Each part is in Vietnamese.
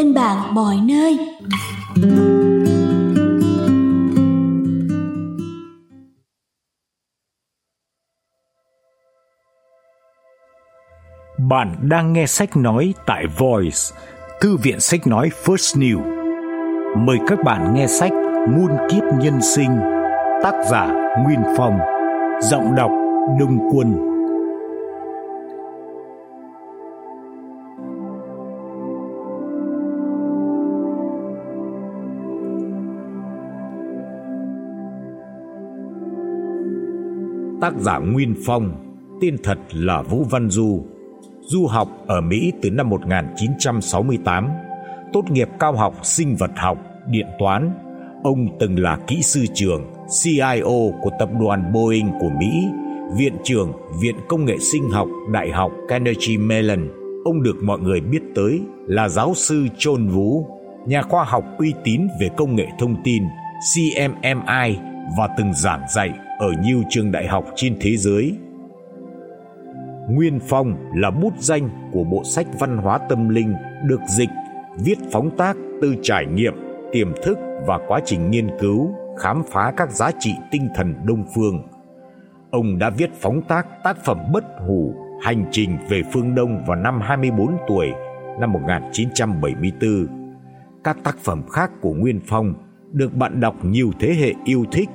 bên bạn mọi nơi. Bạn đang nghe sách nói tại Voice, thư viện sách nói First New. Mời các bạn nghe sách Muôn kiếp nhân sinh, tác giả Nguyên Phong, giọng đọc Đông Quân. Tác giả Nguyên Phong, tên thật là Vũ Văn Du du học ở Mỹ từ năm 1968, tốt nghiệp cao học sinh vật học, điện toán. Ông từng là kỹ sư trưởng, CIO của tập đoàn Boeing của Mỹ, viện trưởng Viện Công nghệ Sinh học Đại học Carnegie Mellon. Ông được mọi người biết tới là giáo sư Trôn Vũ, nhà khoa học uy tín về công nghệ thông tin, CMMI và từng giảng dạy ở nhiều trường đại học trên thế giới Nguyên Phong là bút danh của bộ sách văn hóa tâm linh được dịch, viết phóng tác từ trải nghiệm, tiềm thức và quá trình nghiên cứu, khám phá các giá trị tinh thần đông phương. Ông đã viết phóng tác tác phẩm Bất Hủ, Hành trình về phương Đông vào năm 24 tuổi, năm 1974. Các tác phẩm khác của Nguyên Phong được bạn đọc nhiều thế hệ yêu thích.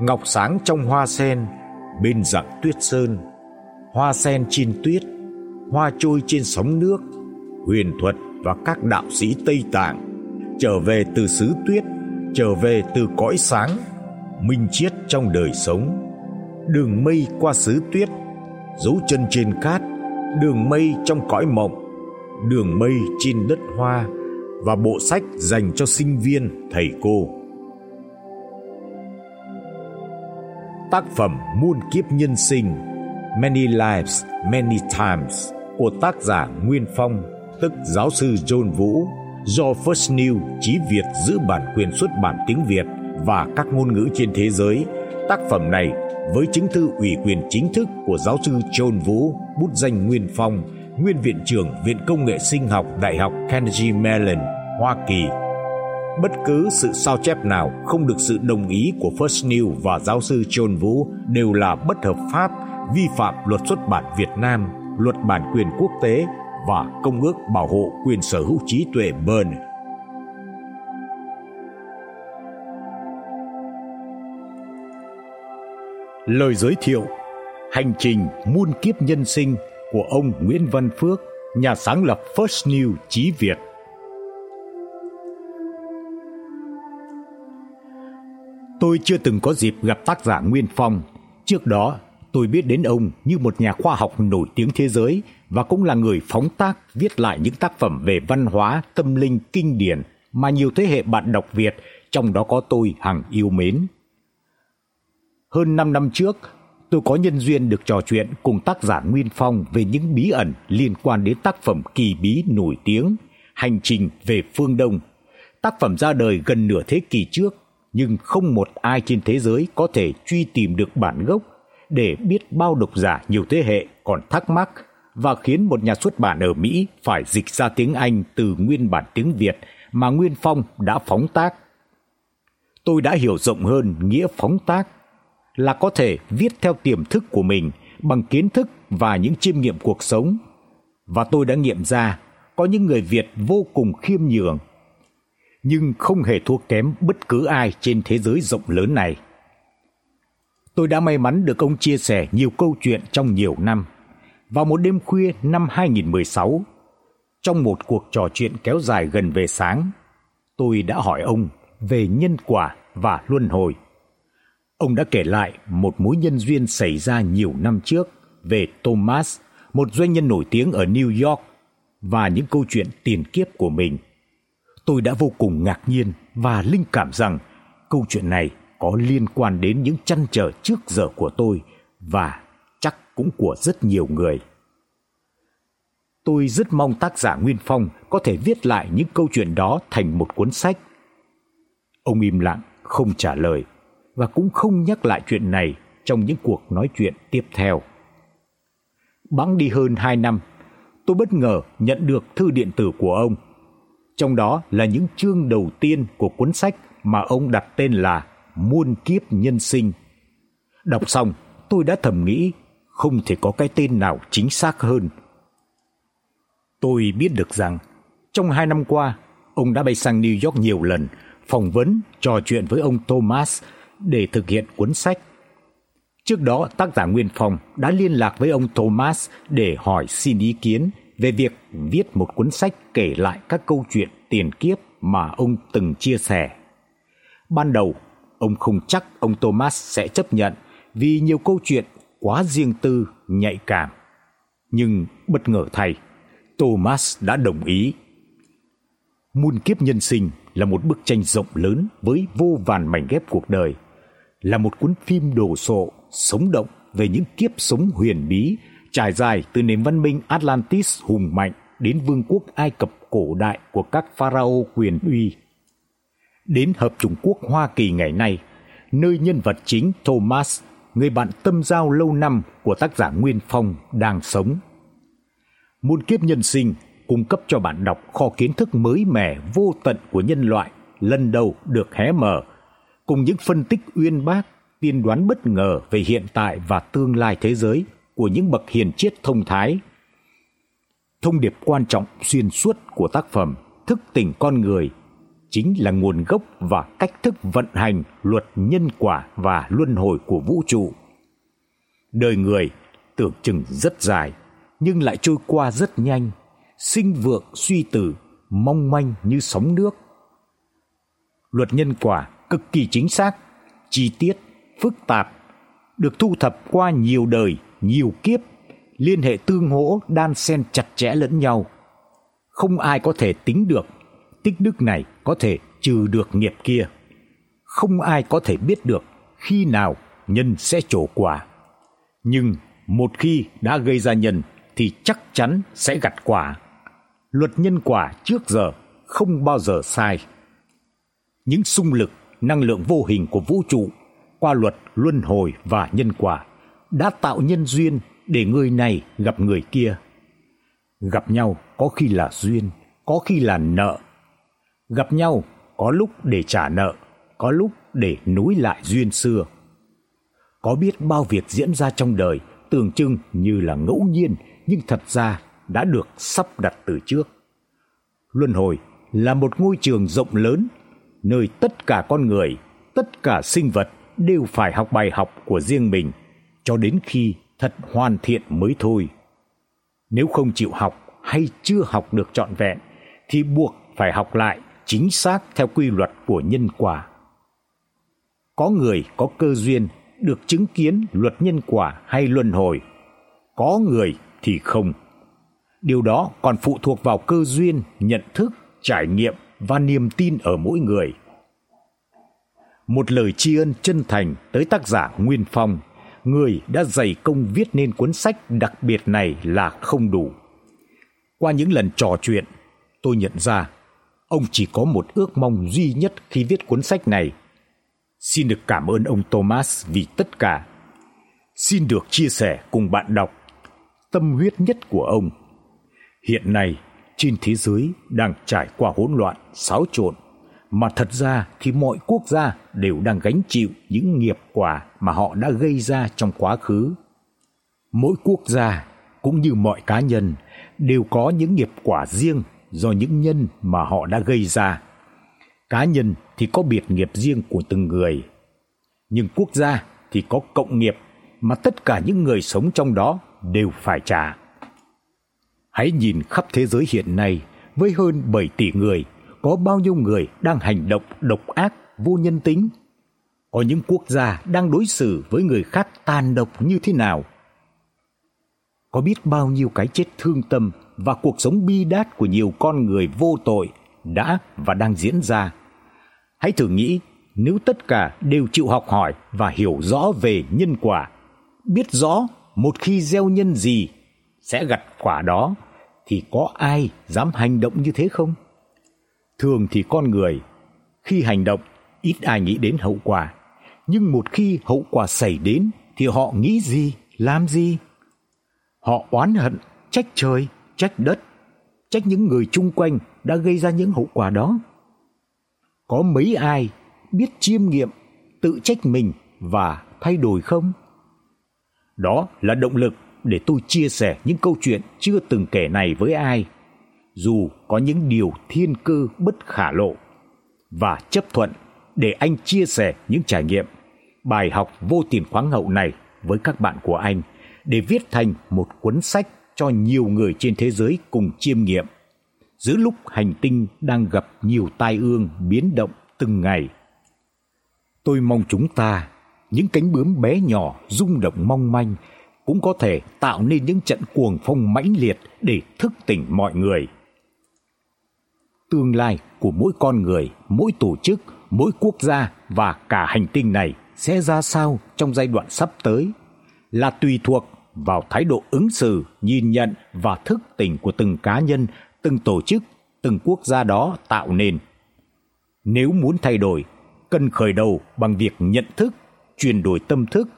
Ngọc sáng trong hoa sen, bên dạng tuyết sơn, hoa sen trên tuyết, hoa trôi trên sóng nước, huyền thuật và các đạo sĩ Tây Tạng trở về từ xứ tuyết, trở về từ cõi sáng, minh triết trong đời sống. Đường mây qua xứ tuyết, dấu chân trên cát, đường mây trong cõi mộng, đường mây trên đất hoa và bộ sách dành cho sinh viên, thầy cô. Tác phẩm Muôn kiếp nhân sinh Many Lives, Many Times của tác giả Nguyên Phong, tức giáo sư John Vũ, do First New chí Việt giữ bản quyền xuất bản tiếng Việt và các ngôn ngữ trên thế giới. Tác phẩm này với chứng thư ủy quyền chính thức của giáo sư John Vũ, bút danh Nguyên Phong, nguyên viện trưởng Viện Công nghệ Sinh học Đại học Carnegie Mellon, Hoa Kỳ. Bất cứ sự sao chép nào không được sự đồng ý của First New và giáo sư John Vũ đều là bất hợp pháp vi phạm luật xuất bản Việt Nam, luật bản quyền quốc tế và Công ước Bảo hộ quyền sở hữu trí tuệ Bern. Lời giới thiệu Hành trình muôn kiếp nhân sinh của ông Nguyễn Văn Phước, nhà sáng lập First New Chí Việt. Tôi chưa từng có dịp gặp tác giả Nguyên Phong. Trước đó, tôi biết đến ông như một nhà khoa học nổi tiếng thế giới và cũng là người phóng tác viết lại những tác phẩm về văn hóa, tâm linh kinh điển mà nhiều thế hệ bạn đọc Việt, trong đó có tôi hằng yêu mến. Hơn 5 năm trước, tôi có nhân duyên được trò chuyện cùng tác giả Nguyên Phong về những bí ẩn liên quan đến tác phẩm kỳ bí nổi tiếng Hành trình về phương Đông. Tác phẩm ra đời gần nửa thế kỷ trước, nhưng không một ai trên thế giới có thể truy tìm được bản gốc để biết bao độc giả nhiều thế hệ còn thắc mắc và khiến một nhà xuất bản ở Mỹ phải dịch ra tiếng Anh từ nguyên bản tiếng Việt mà Nguyên Phong đã phóng tác. Tôi đã hiểu rộng hơn nghĩa phóng tác là có thể viết theo tiềm thức của mình bằng kiến thức và những chiêm nghiệm cuộc sống. Và tôi đã nghiệm ra có những người Việt vô cùng khiêm nhường nhưng không hề thua kém bất cứ ai trên thế giới rộng lớn này. Tôi đã may mắn được ông chia sẻ nhiều câu chuyện trong nhiều năm. Vào một đêm khuya năm 2016, trong một cuộc trò chuyện kéo dài gần về sáng, tôi đã hỏi ông về nhân quả và luân hồi. Ông đã kể lại một mối nhân duyên xảy ra nhiều năm trước về Thomas, một doanh nhân nổi tiếng ở New York và những câu chuyện tiền kiếp của mình. Tôi đã vô cùng ngạc nhiên và linh cảm rằng câu chuyện này có liên quan đến những chăn trở trước giờ của tôi và chắc cũng của rất nhiều người. Tôi rất mong tác giả Nguyên Phong có thể viết lại những câu chuyện đó thành một cuốn sách. Ông im lặng không trả lời và cũng không nhắc lại chuyện này trong những cuộc nói chuyện tiếp theo. Bẵng đi hơn 2 năm, tôi bất ngờ nhận được thư điện tử của ông. Trong đó là những chương đầu tiên của cuốn sách mà ông đặt tên là Muôn kiếp nhân sinh. Đọc xong, tôi đã thầm nghĩ không thể có cái tên nào chính xác hơn. Tôi biết được rằng trong hai năm qua, ông đã bay sang New York nhiều lần, phỏng vấn, trò chuyện với ông Thomas để thực hiện cuốn sách. Trước đó, tác giả Nguyên Phong đã liên lạc với ông Thomas để hỏi xin ý kiến về việc viết một cuốn sách kể lại các câu chuyện tiền kiếp mà ông từng chia sẻ. Ban đầu, ông không chắc ông Thomas sẽ chấp nhận vì nhiều câu chuyện quá riêng tư, nhạy cảm. Nhưng bất ngờ thay, Thomas đã đồng ý. Muôn kiếp nhân sinh là một bức tranh rộng lớn với vô vàn mảnh ghép cuộc đời, là một cuốn phim đồ sộ, sống động về những kiếp sống huyền bí trải dài từ nền văn minh Atlantis hùng mạnh đến vương quốc Ai Cập cổ đại của các pharaoh quyền uy. Đến hợp chủng quốc Hoa Kỳ ngày nay, nơi nhân vật chính Thomas, người bạn tâm giao lâu năm của tác giả Nguyên Phong đang sống. Muôn kiếp nhân sinh cung cấp cho bạn đọc kho kiến thức mới mẻ vô tận của nhân loại lần đầu được hé mở, cùng những phân tích uyên bác, tiên đoán bất ngờ về hiện tại và tương lai thế giới của những bậc hiền triết thông thái. Thông điệp quan trọng xuyên suốt của tác phẩm thức tỉnh con người chính là nguồn gốc và cách thức vận hành luật nhân quả và luân hồi của vũ trụ. Đời người tưởng chừng rất dài nhưng lại trôi qua rất nhanh, sinh vượng suy tử, mong manh như sóng nước. Luật nhân quả cực kỳ chính xác, chi tiết, phức tạp, được thu thập qua nhiều đời, nhiều kiếp, liên hệ tương hỗ đan xen chặt chẽ lẫn nhau. Không ai có thể tính được tích đức này có thể trừ được nghiệp kia. Không ai có thể biết được khi nào nhân sẽ trổ quả. Nhưng một khi đã gây ra nhân thì chắc chắn sẽ gặt quả. Luật nhân quả trước giờ không bao giờ sai. Những xung lực, năng lượng vô hình của vũ trụ qua luật luân hồi và nhân quả đã tạo nhân duyên để người này gặp người kia. Gặp nhau có khi là duyên, có khi là nợ. Gặp nhau có lúc để trả nợ, có lúc để nối lại duyên xưa. Có biết bao việc diễn ra trong đời tưởng chừng như là ngẫu nhiên nhưng thật ra đã được sắp đặt từ trước. Luân hồi là một ngôi trường rộng lớn nơi tất cả con người, tất cả sinh vật đều phải học bài học của riêng mình cho đến khi thật hoàn thiện mới thôi. Nếu không chịu học hay chưa học được trọn vẹn thì buộc phải học lại chính xác theo quy luật của nhân quả. Có người có cơ duyên được chứng kiến luật nhân quả hay luân hồi, có người thì không. Điều đó còn phụ thuộc vào cơ duyên, nhận thức, trải nghiệm và niềm tin ở mỗi người. Một lời tri ân chân thành tới tác giả Nguyên Phong, người đã dày công viết nên cuốn sách đặc biệt này là không đủ. Qua những lần trò chuyện, tôi nhận ra ông chỉ có một ước mong duy nhất khi viết cuốn sách này. Xin được cảm ơn ông Thomas vì tất cả. Xin được chia sẻ cùng bạn đọc tâm huyết nhất của ông. Hiện nay, trên thế giới đang trải qua hỗn loạn, xáo trộn, mà thật ra thì mọi quốc gia đều đang gánh chịu những nghiệp quả mà họ đã gây ra trong quá khứ. Mỗi quốc gia cũng như mọi cá nhân đều có những nghiệp quả riêng do những nhân mà họ đã gây ra. Cá nhân thì có biệt nghiệp riêng của từng người, nhưng quốc gia thì có cộng nghiệp mà tất cả những người sống trong đó đều phải trả. Hãy nhìn khắp thế giới hiện nay với hơn 7 tỷ người, có bao nhiêu người đang hành động độc ác, vô nhân tính? Có những quốc gia đang đối xử với người khác tàn độc như thế nào? Có biết bao nhiêu cái chết thương tâm và cuộc sống bi đát của nhiều con người vô tội đã và đang diễn ra. Hãy thử nghĩ nếu tất cả đều chịu học hỏi và hiểu rõ về nhân quả, biết rõ một khi gieo nhân gì sẽ gặt quả đó thì có ai dám hành động như thế không? Thường thì con người khi hành động ít ai nghĩ đến hậu quả, nhưng một khi hậu quả xảy đến thì họ nghĩ gì, làm gì? Họ oán hận, trách trời, trách đất, trách những người chung quanh đã gây ra những hậu quả đó. Có mấy ai biết chiêm nghiệm, tự trách mình và thay đổi không? Đó là động lực để tôi chia sẻ những câu chuyện chưa từng kể này với ai, dù có những điều thiên cơ bất khả lộ và chấp thuận để anh chia sẻ những trải nghiệm, bài học vô tiền khoáng hậu này với các bạn của anh để viết thành một cuốn sách cho nhiều người trên thế giới cùng chiêm nghiệm. Giữa lúc hành tinh đang gặp nhiều tai ương biến động từng ngày. Tôi mong chúng ta, những cánh bướm bé nhỏ rung động mong manh cũng có thể tạo nên những trận cuồng phong mãnh liệt để thức tỉnh mọi người. Tương lai của mỗi con người, mỗi tổ chức, mỗi quốc gia và cả hành tinh này sẽ ra sao trong giai đoạn sắp tới là tùy thuộc vào thái độ ứng xử, nhìn nhận và thức tỉnh của từng cá nhân, từng tổ chức, từng quốc gia đó tạo nên. Nếu muốn thay đổi, cần khởi đầu bằng việc nhận thức, chuyển đổi tâm thức,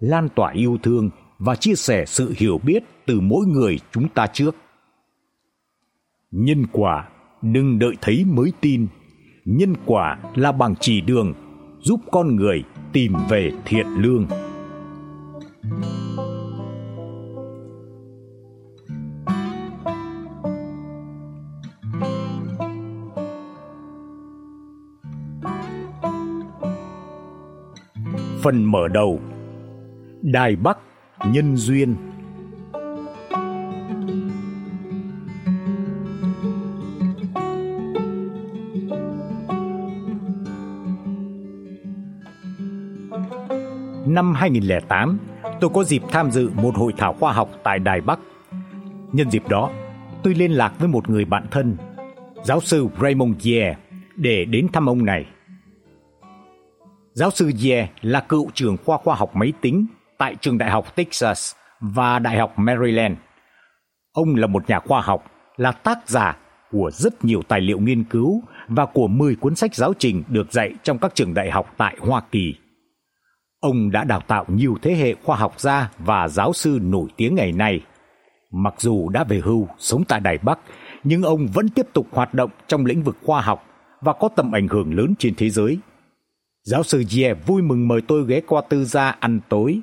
lan tỏa yêu thương và chia sẻ sự hiểu biết từ mỗi người chúng ta trước. Nhân quả đừng đợi thấy mới tin. Nhân quả là bằng chỉ đường, giúp con người tìm về thiện lương. Phần mở đầu Đài Bắc Nhân duyên Năm 2008, tôi có dịp tham dự một hội thảo khoa học tại Đài Bắc. Nhân dịp đó, tôi liên lạc với một người bạn thân, giáo sư Raymond Ye để đến thăm ông này. Giáo sư Ye là cựu trưởng khoa khoa học máy tính tại trường đại học Texas và đại học Maryland. Ông là một nhà khoa học, là tác giả của rất nhiều tài liệu nghiên cứu và của 10 cuốn sách giáo trình được dạy trong các trường đại học tại Hoa Kỳ. Ông đã đào tạo nhiều thế hệ khoa học gia và giáo sư nổi tiếng ngày nay. Mặc dù đã về hưu sống tại Đài Bắc, nhưng ông vẫn tiếp tục hoạt động trong lĩnh vực khoa học và có tầm ảnh hưởng lớn trên thế giới. Giáo sư Ye vui mừng mời tôi ghé qua tư gia ăn tối.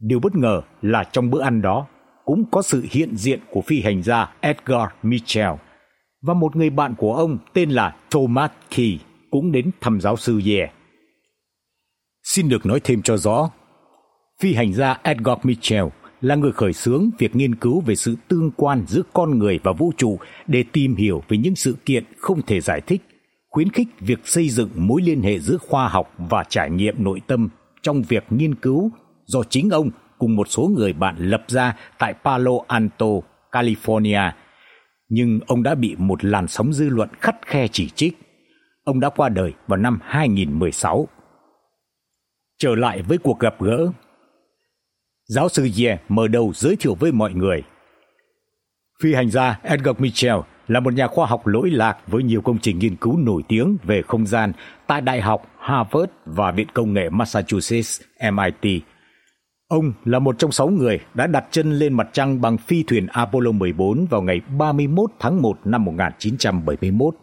Điều bất ngờ là trong bữa ăn đó cũng có sự hiện diện của phi hành gia Edgar Mitchell và một người bạn của ông tên là Thomas Key cũng đến thăm giáo sư Ye. Xin được nói thêm cho rõ, phi hành gia Edgar Mitchell là người khởi xướng việc nghiên cứu về sự tương quan giữa con người và vũ trụ để tìm hiểu về những sự kiện không thể giải thích, khuyến khích việc xây dựng mối liên hệ giữa khoa học và trải nghiệm nội tâm trong việc nghiên cứu do chính ông cùng một số người bạn lập ra tại Palo Alto, California. Nhưng ông đã bị một làn sóng dư luận khắt khe chỉ trích. Ông đã qua đời vào năm 2016 Trở lại với cuộc gặp gỡ, giáo sư Ye mở đầu giới thiệu với mọi người. Phi hành gia Edgar Mitchell là một nhà khoa học lỗi lạc với nhiều công trình nghiên cứu nổi tiếng về không gian tại Đại học Harvard và Viện Công nghệ Massachusetts MIT. Ông là một trong sáu người đã đặt chân lên mặt trăng bằng phi thuyền Apollo 14 vào ngày 31 tháng 1 năm 1971.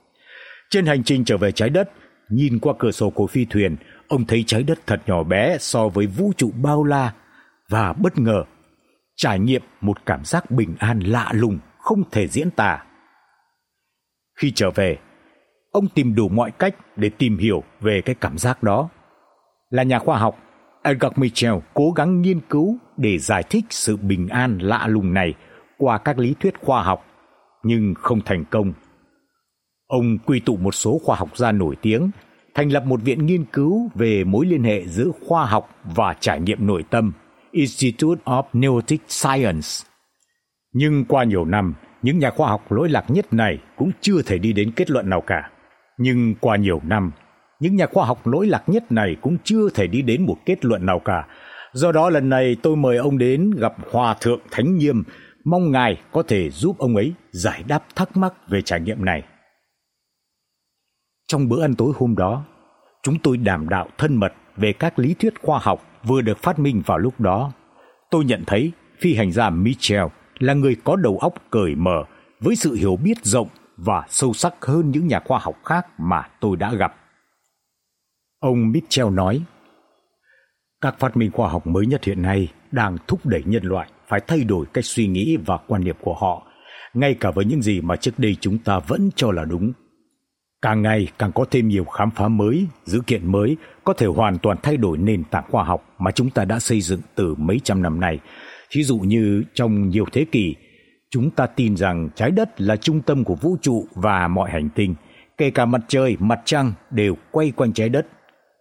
Trên hành trình trở về trái đất, nhìn qua cửa sổ của phi thuyền, ông thấy trái đất thật nhỏ bé so với vũ trụ bao la và bất ngờ trải nghiệm một cảm giác bình an lạ lùng không thể diễn tả. Khi trở về, ông tìm đủ mọi cách để tìm hiểu về cái cảm giác đó. Là nhà khoa học, Edgar Mitchell cố gắng nghiên cứu để giải thích sự bình an lạ lùng này qua các lý thuyết khoa học, nhưng không thành công. Ông quy tụ một số khoa học gia nổi tiếng thành lập một viện nghiên cứu về mối liên hệ giữa khoa học và trải nghiệm nội tâm, Institute of Neurotic Science. Nhưng qua nhiều năm, những nhà khoa học lỗi lạc nhất này cũng chưa thể đi đến kết luận nào cả. Nhưng qua nhiều năm, những nhà khoa học lỗi lạc nhất này cũng chưa thể đi đến một kết luận nào cả. Do đó lần này tôi mời ông đến gặp Hòa thượng Thánh Nghiêm, mong ngài có thể giúp ông ấy giải đáp thắc mắc về trải nghiệm này. Trong bữa ăn tối hôm đó, chúng tôi đàm đạo thân mật về các lý thuyết khoa học vừa được phát minh vào lúc đó. Tôi nhận thấy phi hành gia Mitchell là người có đầu óc cởi mở với sự hiểu biết rộng và sâu sắc hơn những nhà khoa học khác mà tôi đã gặp. Ông Mitchell nói: Các phát minh khoa học mới nhất hiện nay đang thúc đẩy nhân loại phải thay đổi cách suy nghĩ và quan niệm của họ, ngay cả với những gì mà trước đây chúng ta vẫn cho là đúng. Càng ngày càng có thêm nhiều khám phá mới, dữ kiện mới có thể hoàn toàn thay đổi nền tảng khoa học mà chúng ta đã xây dựng từ mấy trăm năm nay. Thí dụ như trong nhiều thế kỷ, chúng ta tin rằng trái đất là trung tâm của vũ trụ và mọi hành tinh, kể cả mặt trời, mặt trăng đều quay quanh trái đất.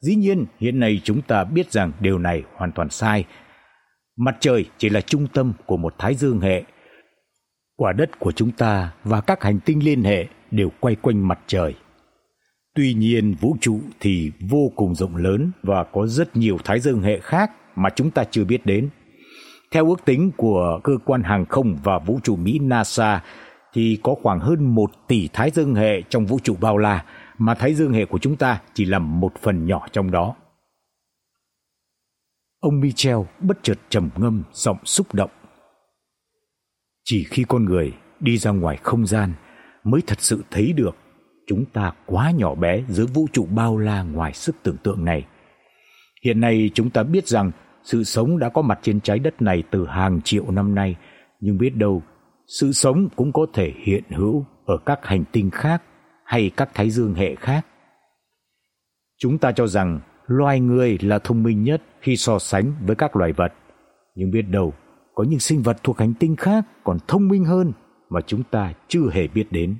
Dĩ nhiên, hiện nay chúng ta biết rằng điều này hoàn toàn sai. Mặt trời chỉ là trung tâm của một thái dương hệ. Quả đất của chúng ta và các hành tinh liên hệ đều quay quanh mặt trời. Tuy nhiên, vũ trụ thì vô cùng rộng lớn và có rất nhiều thái dương hệ khác mà chúng ta chưa biết đến. Theo ước tính của cơ quan hàng không và vũ trụ Mỹ NASA thì có khoảng hơn 1 tỷ thái dương hệ trong vũ trụ bao la, mà thái dương hệ của chúng ta chỉ là một phần nhỏ trong đó. Ông Michel bất chợt trầm ngâm, giọng xúc động. Chỉ khi con người đi ra ngoài không gian mới thật sự thấy được chúng ta quá nhỏ bé giữa vũ trụ bao la ngoài sức tưởng tượng này. Hiện nay chúng ta biết rằng sự sống đã có mặt trên trái đất này từ hàng triệu năm nay, nhưng biết đâu sự sống cũng có thể hiện hữu ở các hành tinh khác hay các thái dương hệ khác. Chúng ta cho rằng loài người là thông minh nhất khi so sánh với các loài vật, nhưng biết đâu có những sinh vật thuộc hành tinh khác còn thông minh hơn mà chúng ta chưa hề biết đến.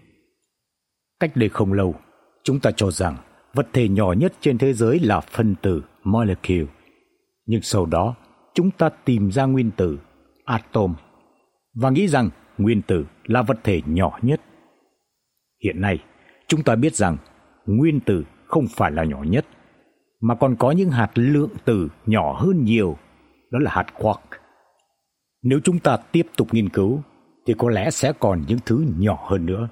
Cách đây không lâu, chúng ta cho rằng vật thể nhỏ nhất trên thế giới là phân tử molecule. Nhưng sau đó, chúng ta tìm ra nguyên tử atom và nghĩ rằng nguyên tử là vật thể nhỏ nhất. Hiện nay, chúng ta biết rằng nguyên tử không phải là nhỏ nhất, mà còn có những hạt lượng tử nhỏ hơn nhiều, đó là hạt quark. Nếu chúng ta tiếp tục nghiên cứu thì có lẽ sẽ còn những thứ nhỏ hơn nữa.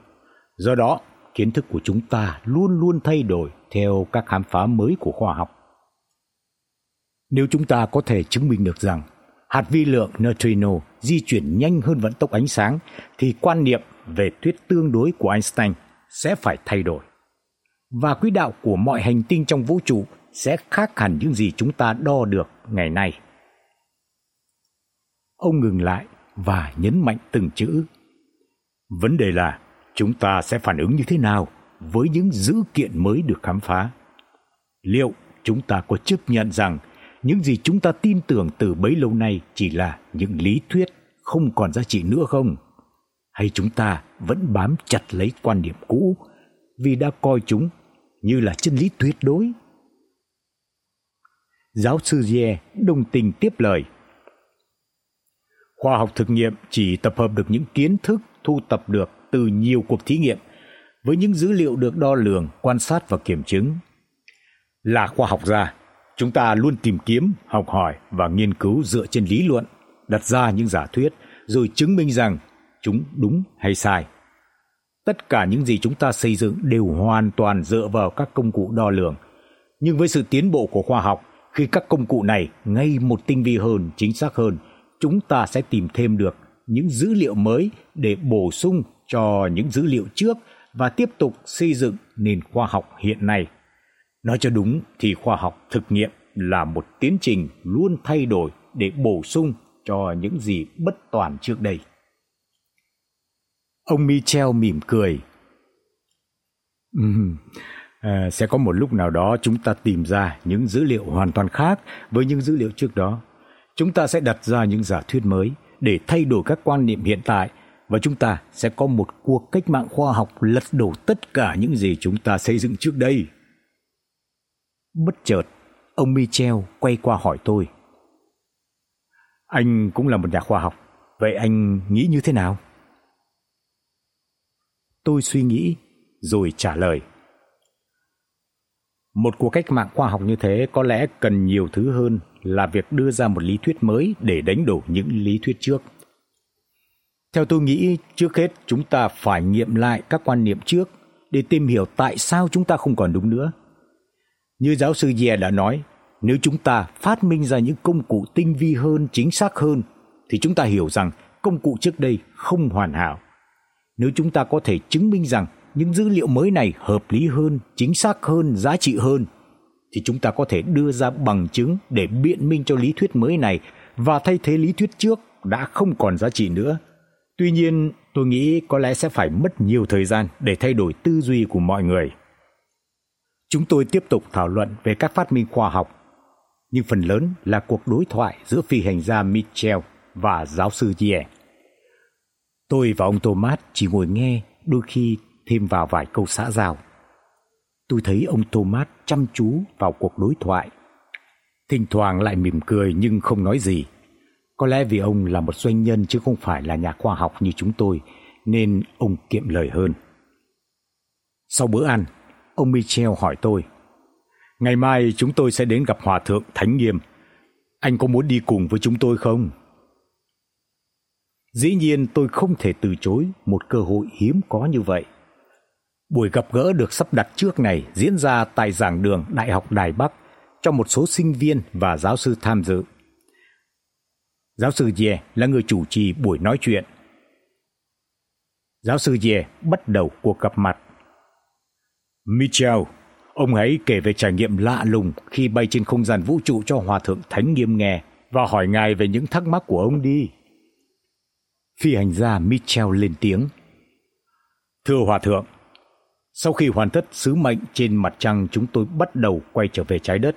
Do đó, kiến thức của chúng ta luôn luôn thay đổi theo các khám phá mới của khoa học. Nếu chúng ta có thể chứng minh được rằng hạt vi lượng neutrino di chuyển nhanh hơn vận tốc ánh sáng, thì quan niệm về thuyết tương đối của Einstein sẽ phải thay đổi. Và quỹ đạo của mọi hành tinh trong vũ trụ sẽ khác hẳn những gì chúng ta đo được ngày nay. Ông ngừng lại và nhấn mạnh từng chữ. Vấn đề là chúng ta sẽ phản ứng như thế nào với những dữ kiện mới được khám phá? Liệu chúng ta có chấp nhận rằng những gì chúng ta tin tưởng từ bấy lâu nay chỉ là những lý thuyết không còn giá trị nữa không? Hay chúng ta vẫn bám chặt lấy quan điểm cũ vì đã coi chúng như là chân lý tuyệt đối? Giáo sư Ye đồng tình tiếp lời. Khoa học thực nghiệm chỉ tập hợp được những kiến thức thu tập được từ nhiều cuộc thí nghiệm với những dữ liệu được đo lường, quan sát và kiểm chứng. Là khoa học gia, chúng ta luôn tìm kiếm, học hỏi và nghiên cứu dựa trên lý luận, đặt ra những giả thuyết rồi chứng minh rằng chúng đúng hay sai. Tất cả những gì chúng ta xây dựng đều hoàn toàn dựa vào các công cụ đo lường. Nhưng với sự tiến bộ của khoa học, khi các công cụ này ngày một tinh vi hơn, chính xác hơn, chúng ta sẽ tìm thêm được những dữ liệu mới để bổ sung cho những dữ liệu trước và tiếp tục xây dựng nền khoa học hiện nay. Nói cho đúng thì khoa học thực nghiệm là một tiến trình luôn thay đổi để bổ sung cho những gì bất toàn trước đây. Ông Michel mỉm cười. Ừm, à, sẽ có một lúc nào đó chúng ta tìm ra những dữ liệu hoàn toàn khác với những dữ liệu trước đó. Chúng ta sẽ đặt ra những giả thuyết mới để thay đổi các quan niệm hiện tại và chúng ta sẽ có một cuộc cách mạng khoa học lật đổ tất cả những gì chúng ta xây dựng trước đây. Bất chợt, ông Michel quay qua hỏi tôi. Anh cũng là một nhà khoa học, vậy anh nghĩ như thế nào? Tôi suy nghĩ rồi trả lời. Một cuộc cách mạng khoa học như thế có lẽ cần nhiều thứ hơn là việc đưa ra một lý thuyết mới để đánh đổ những lý thuyết trước. Theo tôi nghĩ, trước hết chúng ta phải nghiệm lại các quan niệm trước để tìm hiểu tại sao chúng ta không còn đúng nữa. Như giáo sư Ye đã nói, nếu chúng ta phát minh ra những công cụ tinh vi hơn, chính xác hơn thì chúng ta hiểu rằng công cụ trước đây không hoàn hảo. Nếu chúng ta có thể chứng minh rằng những dữ liệu mới này hợp lý hơn, chính xác hơn, giá trị hơn thì chúng ta có thể đưa ra bằng chứng để biện minh cho lý thuyết mới này và thay thế lý thuyết trước đã không còn giá trị nữa. Tuy nhiên, tôi nghĩ có lẽ sẽ phải mất nhiều thời gian để thay đổi tư duy của mọi người. Chúng tôi tiếp tục thảo luận về các phát minh khoa học, nhưng phần lớn là cuộc đối thoại giữa phi hành gia Mitchell và giáo sư Ye. Tôi và ông Thomas chỉ ngồi nghe, đôi khi thêm vào vài câu xã giao. Tôi thấy ông Thomas chăm chú vào cuộc đối thoại. Thỉnh thoảng lại mỉm cười nhưng không nói gì. Có lẽ vì ông là một doanh nhân chứ không phải là nhà khoa học như chúng tôi, nên ông kiệm lời hơn. Sau bữa ăn, ông Michel hỏi tôi: "Ngày mai chúng tôi sẽ đến gặp hòa thượng Thánh Nghiêm. Anh có muốn đi cùng với chúng tôi không?" Dĩ nhiên tôi không thể từ chối một cơ hội hiếm có như vậy. Buổi gặp gỡ được sắp đặt trước này diễn ra tại giảng đường Đại học Đài Bắc cho một số sinh viên và giáo sư tham dự. Giáo sư Ye là người chủ trì buổi nói chuyện. Giáo sư Ye bắt đầu cuộc gặp mặt. Michel, ông hãy kể về trải nghiệm lạ lùng khi bay trên không gian vũ trụ cho Hòa thượng Thánh Nghiêm nghe và hỏi ngài về những thắc mắc của ông đi. Phi hành gia Michel lên tiếng. Thưa Hòa thượng, sau khi hoàn tất sứ mệnh trên mặt trăng, chúng tôi bắt đầu quay trở về trái đất.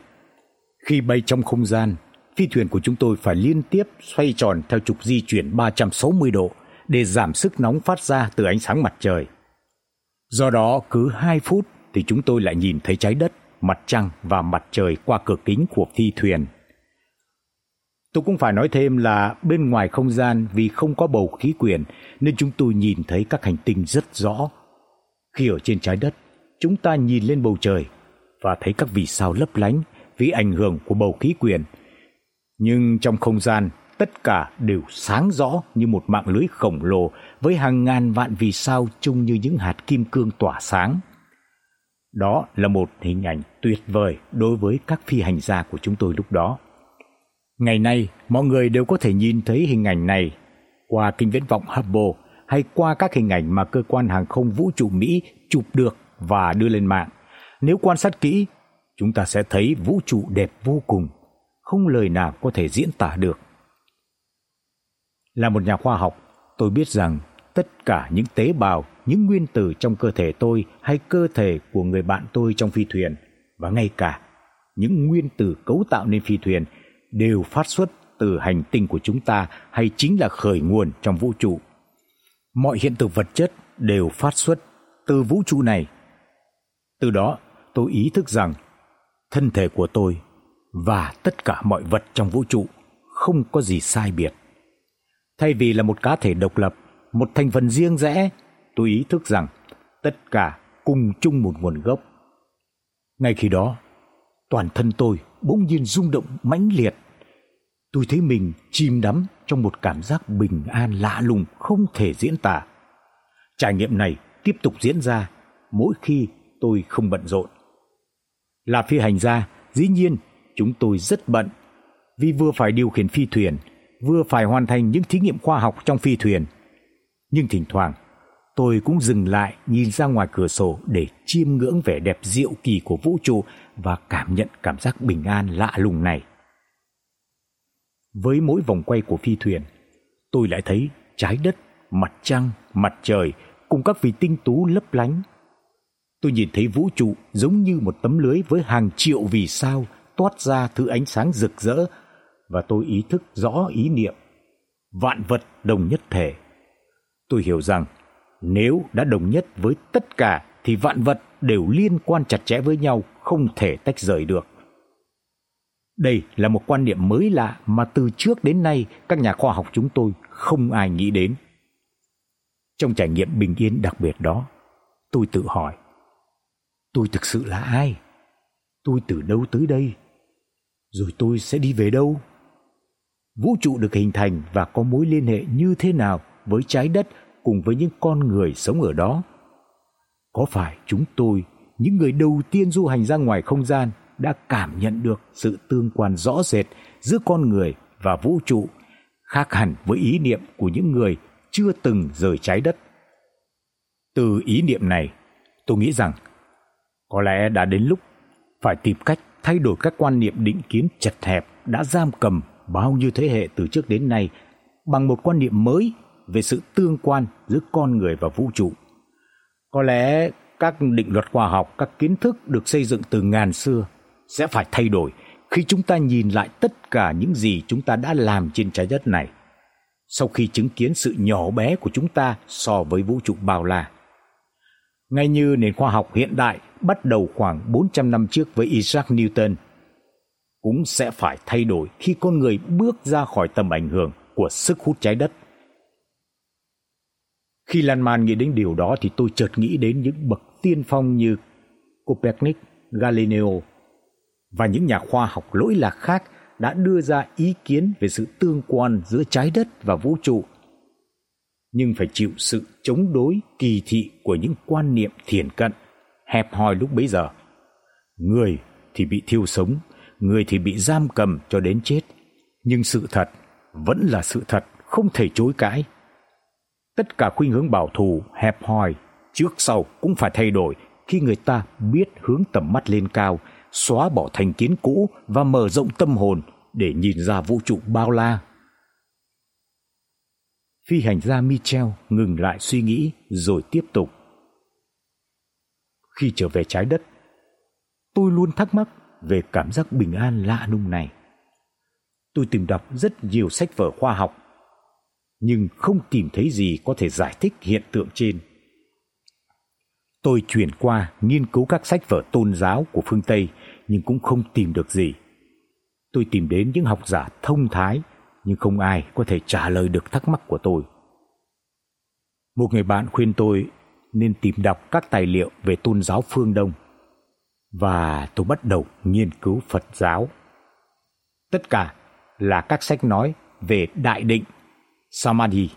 Khi bay trong không gian, phi thuyền của chúng tôi phải liên tiếp xoay tròn theo trục di chuyển 360 độ để giảm sức nóng phát ra từ ánh sáng mặt trời. Do đó, cứ 2 phút thì chúng tôi lại nhìn thấy trái đất, mặt trăng và mặt trời qua cửa kính của phi thuyền. Tôi cũng phải nói thêm là bên ngoài không gian vì không có bầu khí quyển nên chúng tôi nhìn thấy các hành tinh rất rõ khi ở trên trái đất, chúng ta nhìn lên bầu trời và thấy các vì sao lấp lánh vì ảnh hưởng của bầu khí quyển. Nhưng trong không gian, tất cả đều sáng rõ như một mạng lưới khổng lồ với hàng ngàn vạn vì sao trông như những hạt kim cương tỏa sáng. Đó là một hình ảnh tuyệt vời đối với các phi hành gia của chúng tôi lúc đó. Ngày nay, mọi người đều có thể nhìn thấy hình ảnh này qua kính viễn vọng Hubble hay qua các hình ảnh mà cơ quan hàng không vũ trụ Mỹ chụp được và đưa lên mạng. Nếu quan sát kỹ, chúng ta sẽ thấy vũ trụ đẹp vô cùng, không lời nào có thể diễn tả được. Là một nhà khoa học, tôi biết rằng tất cả những tế bào, những nguyên tử trong cơ thể tôi hay cơ thể của người bạn tôi trong phi thuyền và ngay cả những nguyên tử cấu tạo nên phi thuyền đều phát xuất từ hành tinh của chúng ta hay chính là khởi nguồn trong vũ trụ mọi hiện tượng vật chất đều phát xuất từ vũ trụ này. Từ đó, tôi ý thức rằng thân thể của tôi và tất cả mọi vật trong vũ trụ không có gì sai biệt. Thay vì là một cá thể độc lập, một thành phần riêng rẽ, tôi ý thức rằng tất cả cùng chung một nguồn gốc. Ngay khi đó, toàn thân tôi bỗng nhiên rung động mãnh liệt. Tôi thấy mình chìm đắm trong một cảm giác bình an lạ lùng không thể diễn tả. Trải nghiệm này tiếp tục diễn ra mỗi khi tôi không bận rộn. Là phi hành gia, dĩ nhiên chúng tôi rất bận vì vừa phải điều khiển phi thuyền, vừa phải hoàn thành những thí nghiệm khoa học trong phi thuyền. Nhưng thỉnh thoảng, tôi cũng dừng lại nhìn ra ngoài cửa sổ để chiêm ngưỡng vẻ đẹp diệu kỳ của vũ trụ và cảm nhận cảm giác bình an lạ lùng này. Với mỗi vòng quay của phi thuyền, tôi lại thấy trái đất, mặt trăng, mặt trời cùng các vì tinh tú lấp lánh. Tôi nhìn thấy vũ trụ giống như một tấm lưới với hàng triệu vì sao toát ra thứ ánh sáng rực rỡ và tôi ý thức rõ ý niệm vạn vật đồng nhất thể. Tôi hiểu rằng nếu đã đồng nhất với tất cả thì vạn vật đều liên quan chặt chẽ với nhau, không thể tách rời được. Đây là một quan niệm mới lạ mà từ trước đến nay các nhà khoa học chúng tôi không ai nghĩ đến. Trong trải nghiệm bình yên đặc biệt đó, tôi tự hỏi, tôi thực sự là ai? Tôi từ đâu tới đây? Rồi tôi sẽ đi về đâu? Vũ trụ được hình thành và có mối liên hệ như thế nào với trái đất cùng với những con người sống ở đó? Có phải chúng tôi, những người đầu tiên du hành ra ngoài không gian đã cảm nhận được sự tương quan rõ rệt giữa con người và vũ trụ, khác hẳn với ý niệm của những người chưa từng rời trái đất. Từ ý niệm này, tôi nghĩ rằng có lẽ đã đến lúc phải tìm cách thay đổi các quan niệm định kiến chật hẹp đã giam cầm bao nhiêu thế hệ từ trước đến nay bằng một quan niệm mới về sự tương quan giữa con người và vũ trụ. Có lẽ các định luật khoa học, các kiến thức được xây dựng từ ngàn xưa sẽ phải thay đổi khi chúng ta nhìn lại tất cả những gì chúng ta đã làm trên trái đất này. Sau khi chứng kiến sự nhỏ bé của chúng ta so với vũ trụ bao la. Ngay như nền khoa học hiện đại bắt đầu khoảng 400 năm trước với Isaac Newton cũng sẽ phải thay đổi khi con người bước ra khỏi tầm ảnh hưởng của sức hút trái đất. Khi Lan Man nghĩ đến điều đó thì tôi chợt nghĩ đến những bậc tiên phong như Copernic, Galileo và những nhà khoa học lỗi lạc khác đã đưa ra ý kiến về sự tương quan giữa trái đất và vũ trụ nhưng phải chịu sự chống đối kỳ thị của những quan niệm thiển cận hẹp hòi lúc bấy giờ người thì bị thiêu sống, người thì bị giam cầm cho đến chết nhưng sự thật vẫn là sự thật, không thể chối cãi tất cả khuynh hướng bảo thủ, hẹp hòi trước sau cũng phải thay đổi khi người ta biết hướng tầm mắt lên cao, xóa bỏ thành kiến cũ và mở rộng tâm hồn để nhìn ra vũ trụ bao la. Phi hành gia Michel ngừng lại suy nghĩ rồi tiếp tục. Khi trở về trái đất, tôi luôn thắc mắc về cảm giác bình an lạ lùng này. Tôi tìm đọc rất nhiều sách vở khoa học, nhưng không tìm thấy gì có thể giải thích hiện tượng trên. Tôi chuyển qua nghiên cứu các sách vở tôn giáo của phương Tây nhưng cũng không tìm được gì. Tôi tìm đến những học giả thông thái nhưng không ai có thể trả lời được thắc mắc của tôi. Một người bạn khuyên tôi nên tìm đọc các tài liệu về tôn giáo phương Đông và tôi bắt đầu nghiên cứu Phật giáo. Tất cả là các sách nói về đại định Samadhi.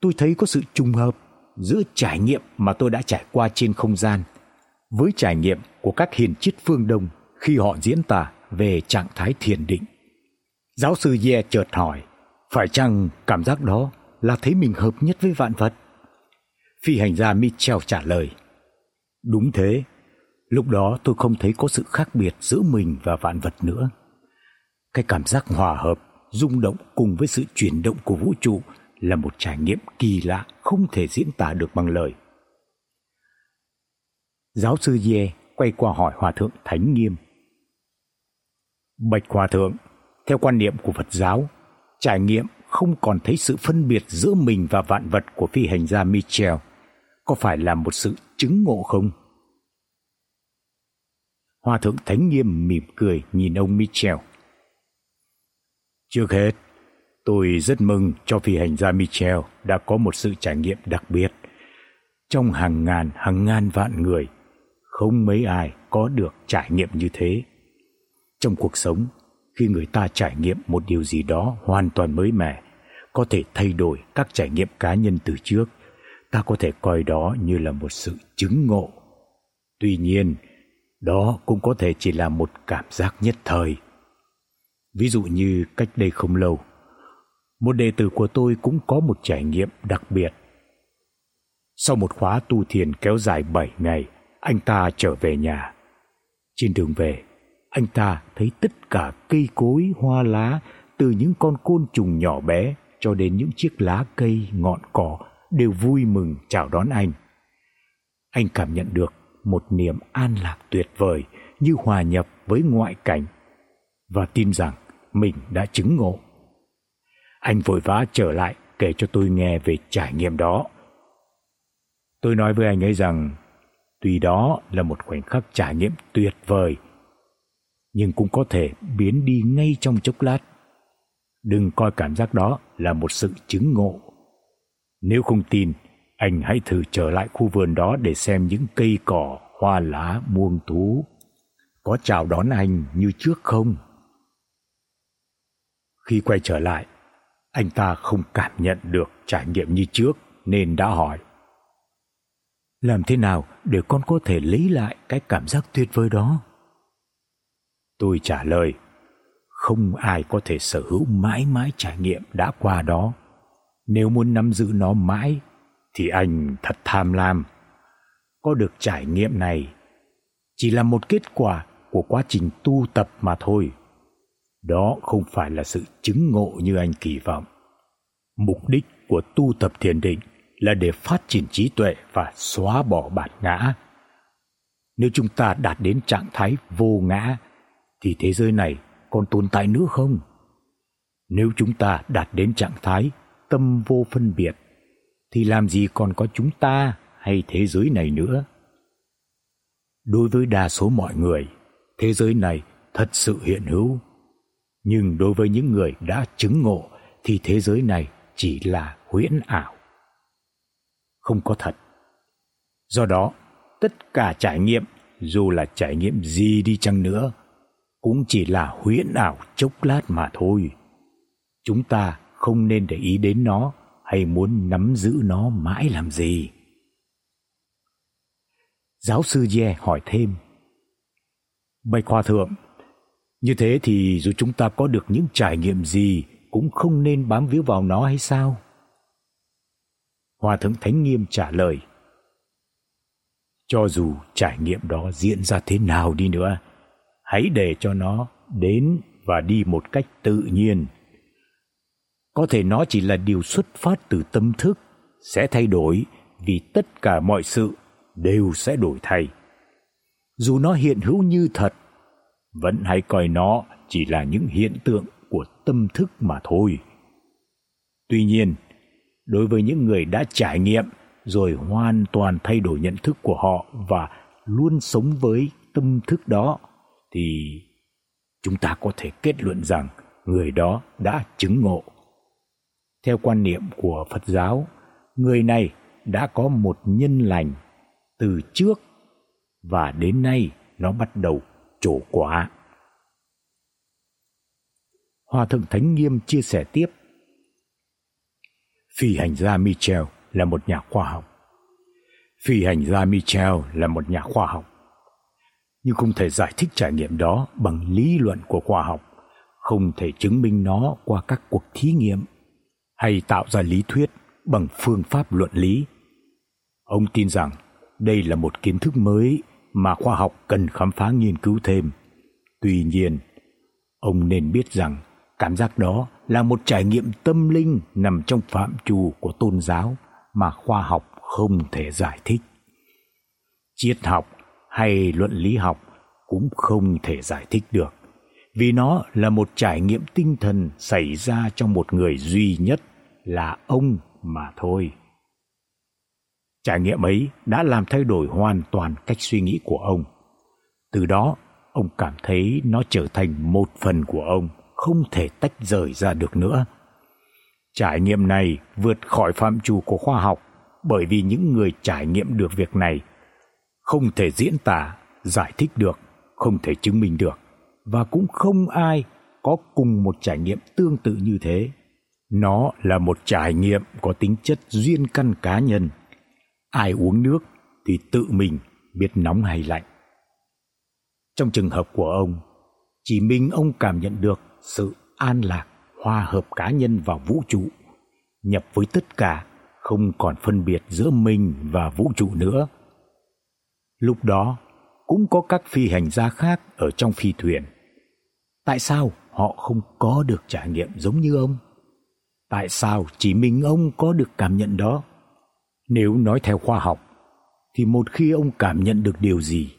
Tôi thấy có sự trùng hợp giữa trải nghiệm mà tôi đã trải qua trên không gian với trải nghiệm của các hiền triết phương Đông khi họ diễn tả về trạng thái thiền định. Giáo sư Ye chợt hỏi, phải chăng cảm giác đó là thấy mình hợp nhất với vạn vật? Phi hành gia Mitchell trả lời, đúng thế, lúc đó tôi không thấy có sự khác biệt giữa mình và vạn vật nữa. Cái cảm giác hòa hợp, rung động cùng với sự chuyển động của vũ trụ là một trải nghiệm kỳ lạ không thể diễn tả được bằng lời. Giáo sư Ye quay qua hỏi Hòa thượng Thánh Nghiêm. Bạch Hòa thượng, theo quan niệm của Phật giáo, trải nghiệm không còn thấy sự phân biệt giữa mình và vạn vật của phi hành gia Michel có phải là một sự chứng ngộ không? Hòa thượng Thánh Nghiêm mỉm cười nhìn ông Michel. Trước hết, tôi rất mừng cho phi hành gia Michel đã có một sự trải nghiệm đặc biệt. Trong hàng ngàn hàng ngàn vạn người không mấy ai có được trải nghiệm như thế. Trong cuộc sống, khi người ta trải nghiệm một điều gì đó hoàn toàn mới mẻ, có thể thay đổi các trải nghiệm cá nhân từ trước, ta có thể coi đó như là một sự chứng ngộ. Tuy nhiên, đó cũng có thể chỉ là một cảm giác nhất thời. Ví dụ như cách đây không lâu, một đệ tử của tôi cũng có một trải nghiệm đặc biệt. Sau một khóa tu thiền kéo dài 7 ngày, anh ta trở về nhà. Trên đường về, anh ta thấy tất cả cây cối, hoa lá từ những con côn trùng nhỏ bé cho đến những chiếc lá cây, ngọn cỏ đều vui mừng chào đón anh. Anh cảm nhận được một niềm an lạc tuyệt vời như hòa nhập với ngoại cảnh và tin rằng mình đã chứng ngộ. Anh vội vã trở lại kể cho tôi nghe về trải nghiệm đó. Tôi nói với anh ấy rằng Tuy đó là một khoảnh khắc trải nghiệm tuyệt vời, nhưng cũng có thể biến đi ngay trong chốc lát. Đừng coi cảm giác đó là một sự chứng ngộ. Nếu không tin, anh hãy thử trở lại khu vườn đó để xem những cây cỏ, hoa lá, muông thú có chào đón anh như trước không. Khi quay trở lại, anh ta không cảm nhận được trải nghiệm như trước nên đã hỏi: làm thế nào để con có thể lấy lại cái cảm giác tuyệt vời đó? Tôi trả lời, không ai có thể sở hữu mãi mãi trải nghiệm đã qua đó. Nếu muốn nắm giữ nó mãi, thì anh thật tham lam. Có được trải nghiệm này, chỉ là một kết quả của quá trình tu tập mà thôi. Đó không phải là sự chứng ngộ như anh kỳ vọng. Mục đích của tu tập thiền định là để phát triển trí tuệ và xóa bỏ bản ngã. Nếu chúng ta đạt đến trạng thái vô ngã, thì thế giới này còn tồn tại nữa không? Nếu chúng ta đạt đến trạng thái tâm vô phân biệt thì làm gì còn có chúng ta hay thế giới này nữa? Đối với đa số mọi người, thế giới này thật sự hiện hữu, nhưng đối với những người đã chứng ngộ thì thế giới này chỉ là huyễn ảo, không có thật. Do đó, tất cả trải nghiệm dù là trải nghiệm gì đi chăng nữa cũng chỉ là huyễn ảo chốc lát mà thôi. Chúng ta không nên để ý đến nó hay muốn nắm giữ nó mãi làm gì. Giáo sư Ye hỏi thêm. Bạch Hòa Thượng, như thế thì dù chúng ta có được những trải nghiệm gì cũng không nên bám víu vào nó hay sao? Hòa Thượng Thánh Nghiêm trả lời. Cho dù trải nghiệm đó diễn ra thế nào đi nữa, hãy để cho nó đến và đi một cách tự nhiên. Có thể nó chỉ là điều xuất phát từ tâm thức sẽ thay đổi vì tất cả mọi sự đều sẽ đổi thay. Dù nó hiện hữu như thật, vẫn hãy coi nó chỉ là những hiện tượng của tâm thức mà thôi. Tuy nhiên, đối với những người đã trải nghiệm rồi hoàn toàn thay đổi nhận thức của họ và luôn sống với tâm thức đó thì chúng ta có thể kết luận rằng người đó đã chứng ngộ. Theo quan niệm của Phật giáo, người này đã có một nhân lành từ trước và đến nay nó bắt đầu trổ quả. Hòa thượng Thánh Nghiêm chia sẻ tiếp. Phi hành gia Michel là một nhà khoa học. Phi hành gia Michel là một nhà khoa học. Nhưng không thể giải thích trải nghiệm đó bằng lý luận của khoa học, không thể chứng minh nó qua các cuộc thí nghiệm hay tạo ra lý thuyết bằng phương pháp luận lý. Ông tin rằng đây là một kiến thức mới mà khoa học cần khám phá nghiên cứu thêm. Tuy nhiên, ông nên biết rằng cảm giác đó là một trải nghiệm tâm linh nằm trong phạm trù của tôn giáo mà khoa học không thể giải thích. Triết học hay luận lý học cũng không thể giải thích được, vì nó là một trải nghiệm tinh thần xảy ra trong một người duy nhất là ông mà thôi. Trải nghiệm ấy đã làm thay đổi hoàn toàn cách suy nghĩ của ông. Từ đó, ông cảm thấy nó trở thành một phần của ông, không thể tách rời ra được nữa. Trải nghiệm này vượt khỏi phạm trù của khoa học bởi vì những người trải nghiệm được việc này không thể diễn tả, giải thích được, không thể chứng minh được và cũng không ai có cùng một trải nghiệm tương tự như thế. Nó là một trải nghiệm có tính chất duyên căn cá nhân ai uống nước thì tự mình biết nóng hay lạnh. Trong trường hợp của ông, chỉ mình ông cảm nhận được sự an lạc, hòa hợp cá nhân vào vũ trụ, nhập với tất cả, không còn phân biệt giữa mình và vũ trụ nữa. Lúc đó, cũng có các phi hành gia khác ở trong phi thuyền. Tại sao họ không có được trải nghiệm giống như ông? Tại sao chỉ mình ông có được cảm nhận đó? Nếu nói theo khoa học thì một khi ông cảm nhận được điều gì,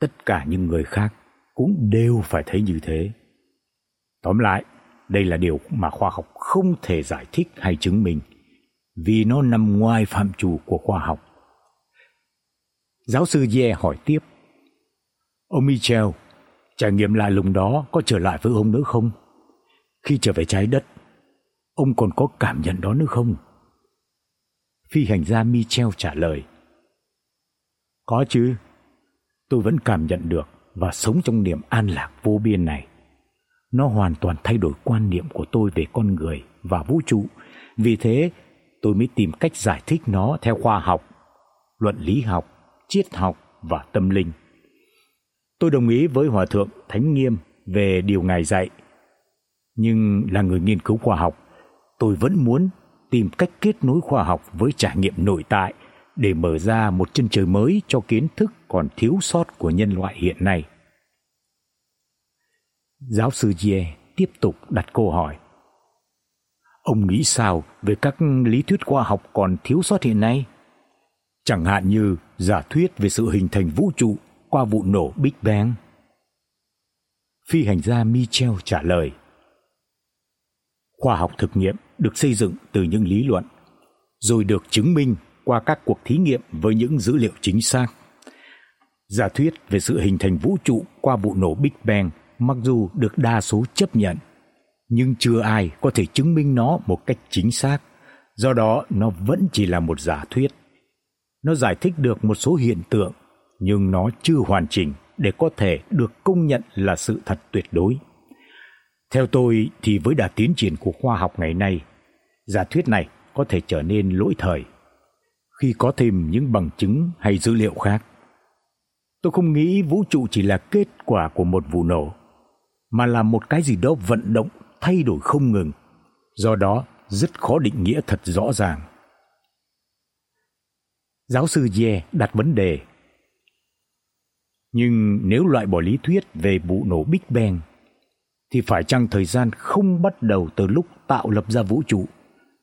tất cả những người khác cũng đều phải thấy như thế. Tóm lại, đây là điều mà khoa học không thể giải thích hay chứng minh vì nó nằm ngoài phạm trù của khoa học. Giáo sư Ye hỏi tiếp: "Ông Michel, trải nghiệm lại lùng đó có trở lại với ông nữa không? Khi trở về trái đất, ông còn có cảm nhận đó nữa không?" Phi hành gia Michel trả lời. Có chứ, tôi vẫn cảm nhận được và sống trong niềm an lạc vô biên này. Nó hoàn toàn thay đổi quan niệm của tôi về con người và vũ trụ, vì thế tôi mới tìm cách giải thích nó theo khoa học, luận lý học, triết học và tâm linh. Tôi đồng ý với hòa thượng Thánh Nghiêm về điều ngài dạy, nhưng là người nghiên cứu khoa học, tôi vẫn muốn tìm cách kết nối khoa học với trải nghiệm nội tại để mở ra một chân trời mới cho kiến thức còn thiếu sót của nhân loại hiện nay. Giáo sư Ye tiếp tục đặt câu hỏi. Ông nghĩ sao về các lý thuyết khoa học còn thiếu sót hiện nay? Chẳng hạn như giả thuyết về sự hình thành vũ trụ qua vụ nổ Big Bang. Phi hành gia Michel trả lời: Khoa học thực nghiệm được xây dựng từ những lý luận rồi được chứng minh qua các cuộc thí nghiệm với những dữ liệu chính xác. Giả thuyết về sự hình thành vũ trụ qua vụ nổ Big Bang mặc dù được đa số chấp nhận, nhưng chưa ai có thể chứng minh nó một cách chính xác, do đó nó vẫn chỉ là một giả thuyết. Nó giải thích được một số hiện tượng, nhưng nó chưa hoàn chỉnh để có thể được công nhận là sự thật tuyệt đối. Theo tôi thì với đà tiến triển của khoa học ngày nay, giả thuyết này có thể trở nên lỗi thời khi có thêm những bằng chứng hay dữ liệu khác. Tôi không nghĩ vũ trụ chỉ là kết quả của một vụ nổ, mà là một cái gì đó vận động, thay đổi không ngừng. Do đó, rất khó định nghĩa thật rõ ràng. Giáo sư Ye đặt vấn đề. Nhưng nếu loại bỏ lý thuyết về vụ nổ Big Bang thì phải chăng thời gian không bắt đầu từ lúc tạo lập ra vũ trụ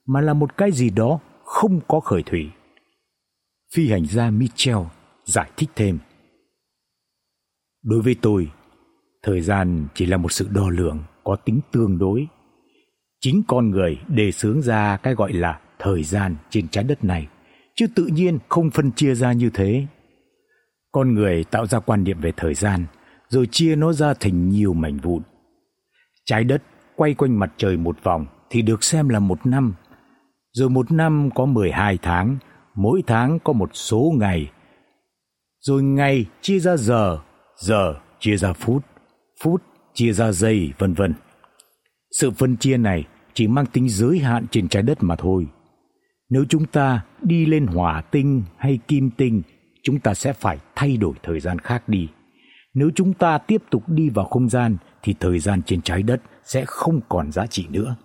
mà là một cái gì đó không có khởi thủy. Phi hành gia Mitchell giải thích thêm. Đối với tôi, thời gian chỉ là một sự đo lường có tính tương đối. Chính con người đề xướng ra cái gọi là thời gian trên trái đất này, chứ tự nhiên không phân chia ra như thế. Con người tạo ra quan niệm về thời gian, rồi chia nó ra thành nhiều mảnh vụn. Trái đất quay quanh mặt trời một vòng thì được xem là một năm. Rồi một năm có 12 tháng, mỗi tháng có một số ngày. Rồi ngày chia ra giờ, giờ chia ra phút, phút chia ra giây vân vân. Sự phân chia này chỉ mang tính giới hạn trên trái đất mà thôi. Nếu chúng ta đi lên hỏa tinh hay kim tinh, chúng ta sẽ phải thay đổi thời gian khác đi. Nếu chúng ta tiếp tục đi vào không gian thì thời gian trên trái đất sẽ không còn giá trị nữa.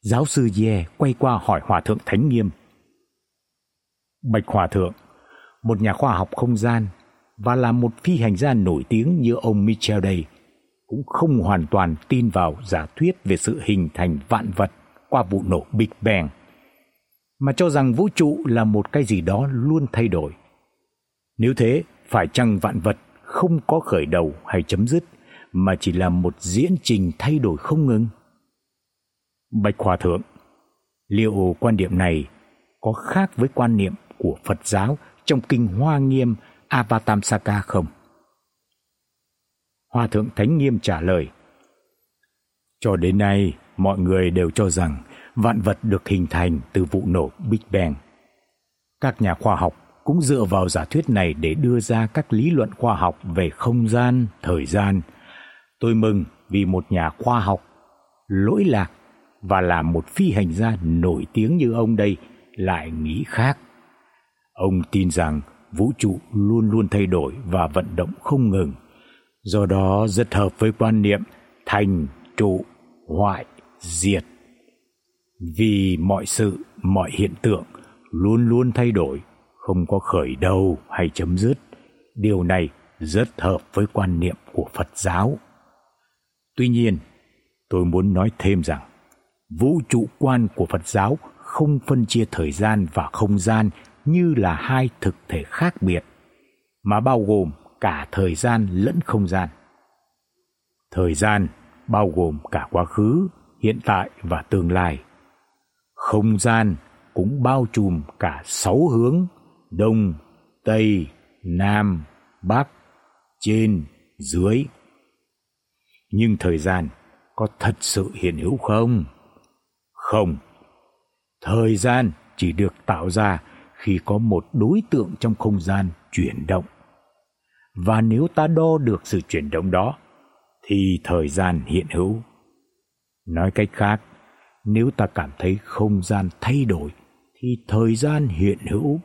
Giáo sư Ye quay qua hỏi Hòa thượng Thánh Nghiêm. Bạch Hòa thượng, một nhà khoa học không gian và là một phi hành gia nổi tiếng như ông Michel đây, cũng không hoàn toàn tin vào giả thuyết về sự hình thành vạn vật qua vụ nổ Big Bang, mà cho rằng vũ trụ là một cái gì đó luôn thay đổi. Nếu thế, phải chăng vạn vật không có khởi đầu hay chấm dứt mà chỉ là một diễn trình thay đổi không ngừng? Bạch Hòa thượng, liệu quan điểm này có khác với quan niệm của Phật giáo trong kinh Hoa Nghiêm Avatamsaka không? Hòa thượng Thánh Nghiêm trả lời: Cho đến nay, mọi người đều cho rằng vạn vật được hình thành từ vụ nổ Big Bang. Các nhà khoa học cũng dựa vào giả thuyết này để đưa ra các lý luận khoa học về không gian, thời gian. Tôi mừng vì một nhà khoa học lỗi lạc và là một phi hành gia nổi tiếng như ông đây lại nghĩ khác. Ông tin rằng vũ trụ luôn luôn thay đổi và vận động không ngừng. Do đó rất hợp với quan niệm thành, trụ, hoại, diệt. Vì mọi sự, mọi hiện tượng luôn luôn thay đổi, không có khởi đầu hay chấm dứt. Điều này rất hợp với quan niệm của Phật giáo. Tuy nhiên, tôi muốn nói thêm rằng vũ trụ quan của Phật giáo không phân chia thời gian và không gian như là hai thực thể khác biệt mà bao gồm cả thời gian lẫn không gian. Thời gian bao gồm cả quá khứ, hiện tại và tương lai. Không gian cũng bao trùm cả sáu hướng: đông, tây, nam, bắc, trên, dưới. Nhưng thời gian có thật sự hiện hữu không? Không. Thời gian chỉ được tạo ra khi có một đối tượng trong không gian chuyển động. Và nếu ta đo được sự chuyển động đó thì thời gian hiện hữu. Nói cách khác, nếu ta cảm thấy không gian thay đổi thì thời gian hiện hữu.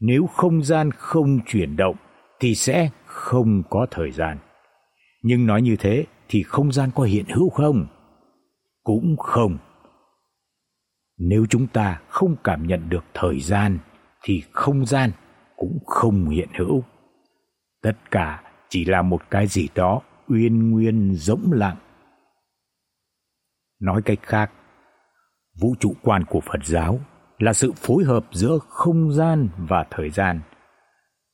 Nếu không gian không chuyển động thì sẽ không có thời gian. Nhưng nói như thế thì không gian có hiện hữu không? Cũng không. Nếu chúng ta không cảm nhận được thời gian thì không gian cũng không hiện hữu. Tất cả chỉ là một cái gì đó uyên nguyên rỗng lặng. Nói cách khác, vũ trụ quan của Phật giáo là sự phối hợp giữa không gian và thời gian.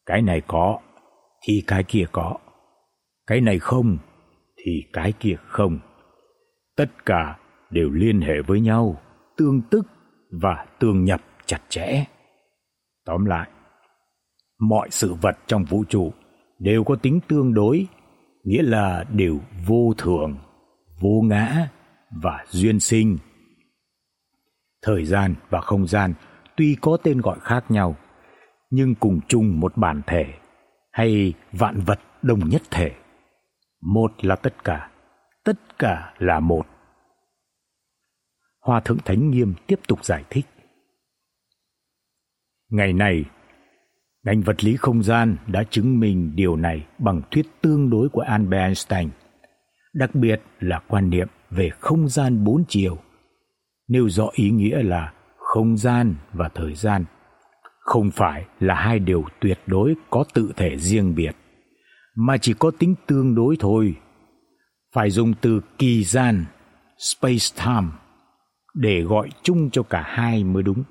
Cái này có thì cái kia có. Cái này không thì cái kia không. Tất cả đều liên hệ với nhau, tương tức và tương nhập chặt chẽ. Tóm lại, mọi sự vật trong vũ trụ đều có tính tương đối, nghĩa là đều vô thường, vô ngã và duyên sinh. Thời gian và không gian tuy có tên gọi khác nhau, nhưng cùng chung một bản thể hay vạn vật đồng nhất thể. Một là tất cả, tất cả là một. Hoa thượng Thánh Nghiêm tiếp tục giải thích. Ngày này, ngành vật lý không gian đã chứng minh điều này bằng thuyết tương đối của Albert Einstein, đặc biệt là quan niệm về không gian bốn chiều, nêu rõ ý nghĩa là không gian và thời gian không phải là hai điều tuyệt đối có tự thể riêng biệt, mà chỉ có tính tương đối thôi. Phải dùng từ kỳ gian, space time để gọi chung cho cả hai mới đúng.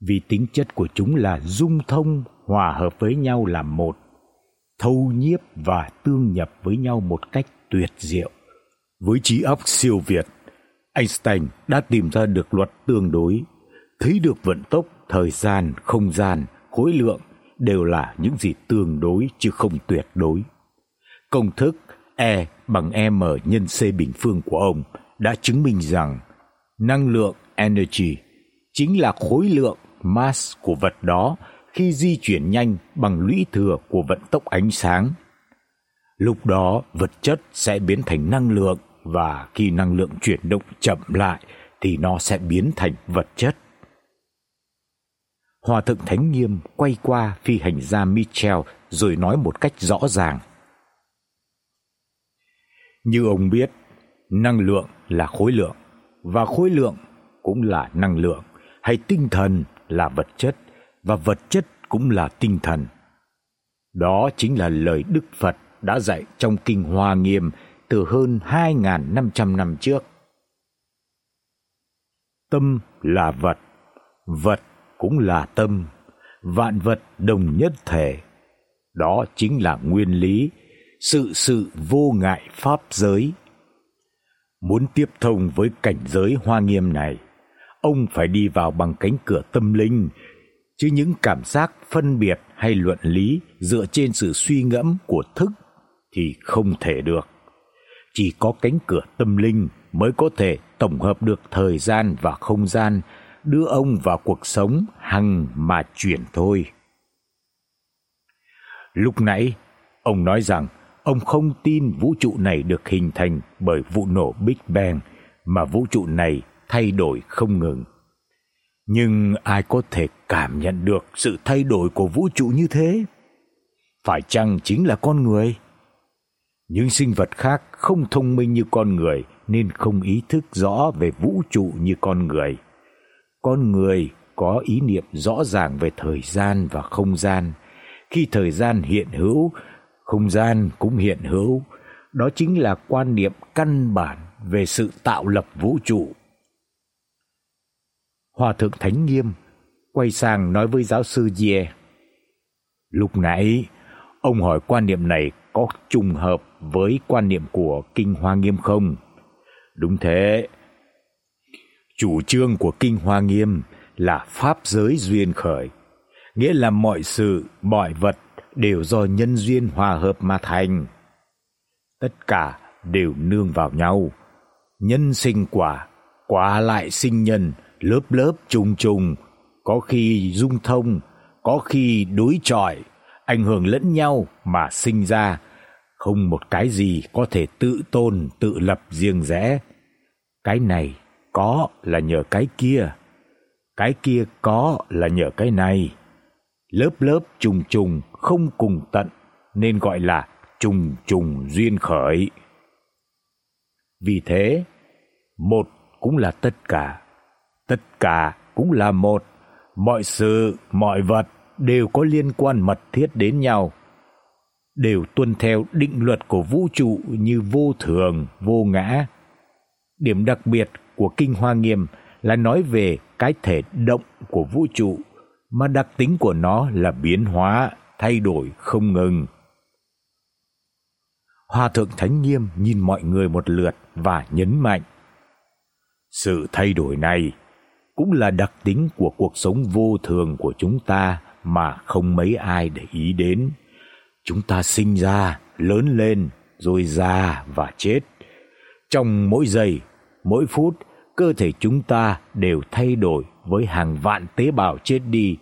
Vì tính chất của chúng là dung thông, hòa hợp với nhau làm một, thâu nhiếp và tương nhập với nhau một cách tuyệt diệu. Với trí óc siêu việt, Einstein đã tìm ra được luật tương đối, thấy được vận tốc, thời gian, không gian, khối lượng đều là những gì tương đối chứ không tuyệt đối. Công thức E bằng m nhân c bình phương của ông đã chứng minh rằng năng lượng energy chính là khối lượng mass của vật đó khi di chuyển nhanh bằng lũy thừa của vận tốc ánh sáng. Lúc đó vật chất sẽ biến thành năng lượng và khi năng lượng chuyển động chậm lại thì nó sẽ biến thành vật chất. Hòa thượng Thánh Nghiêm quay qua phi hành gia Michel rồi nói một cách rõ ràng. Như ông biết, năng lượng là khối lượng và khối lượng cũng là năng lượng hay tinh thần là vật chất và vật chất cũng là tinh thần. Đó chính là lời Đức Phật đã dạy trong kinh Hoa Nghiêm từ hơn 2500 năm trước. Tâm là vật, vật cũng là tâm, vạn vật đồng nhất thể. Đó chính là nguyên lý sự sự vô ngại pháp giới. Muốn tiếp thông với cảnh giới hoa nghiêm này, ông phải đi vào bằng cánh cửa tâm linh, chứ những cảm giác phân biệt hay luận lý dựa trên sự suy ngẫm của thức thì không thể được. Chỉ có cánh cửa tâm linh mới có thể tổng hợp được thời gian và không gian đưa ông vào cuộc sống hằng mà chuyển thôi. Lúc nãy, ông nói rằng ông không tin vũ trụ này được hình thành bởi vụ nổ Big Bang mà vũ trụ này thay đổi không ngừng. Nhưng ai có thể cảm nhận được sự thay đổi của vũ trụ như thế? Phải chăng chính là con người? Những sinh vật khác không thông minh như con người nên không ý thức rõ về vũ trụ như con người con người có ý niệm rõ ràng về thời gian và không gian. Khi thời gian hiện hữu, không gian cũng hiện hữu. Đó chính là quan niệm căn bản về sự tạo lập vũ trụ. Hòa thượng Thánh Nghiêm quay sang nói với giáo sư Ye. Lúc nãy, ông hỏi quan niệm này có trùng hợp với quan niệm của Kinh Hoa Nghiêm không? Đúng thế, Chủ trương của Kinh Hoa Nghiêm là pháp giới duyên khởi, nghĩa là mọi sự, mọi vật đều do nhân duyên hòa hợp mà thành. Tất cả đều nương vào nhau, nhân sinh quả, quả lại sinh nhân, lớp lớp trùng trùng, có khi dung thông, có khi đối chọi, ảnh hưởng lẫn nhau mà sinh ra, không một cái gì có thể tự tôn, tự lập riêng rẽ. Cái này có là nhờ cái kia, cái kia có là nhờ cái này. Lớp lớp trùng trùng không cùng tận nên gọi là trùng trùng duyên khởi. Vì thế, một cũng là tất cả, Tất cả cũng là một, mọi sự, mọi vật đều có liên quan mật thiết đến nhau, đều tuân theo định luật của vũ trụ như vô thường, vô ngã. Điểm đặc biệt của kinh Hoa Nghiêm là nói về cái thể động của vũ trụ mà đặc tính của nó là biến hóa, thay đổi không ngừng. Hòa thượng Thánh Nghiêm nhìn mọi người một lượt và nhấn mạnh: Sự thay đổi này cũng là đặc tính của cuộc sống vô thường của chúng ta mà không mấy ai để ý đến. Chúng ta sinh ra, lớn lên, rồi già và chết. Trong mỗi giây, mỗi phút, cơ thể chúng ta đều thay đổi với hàng vạn tế bào chết đi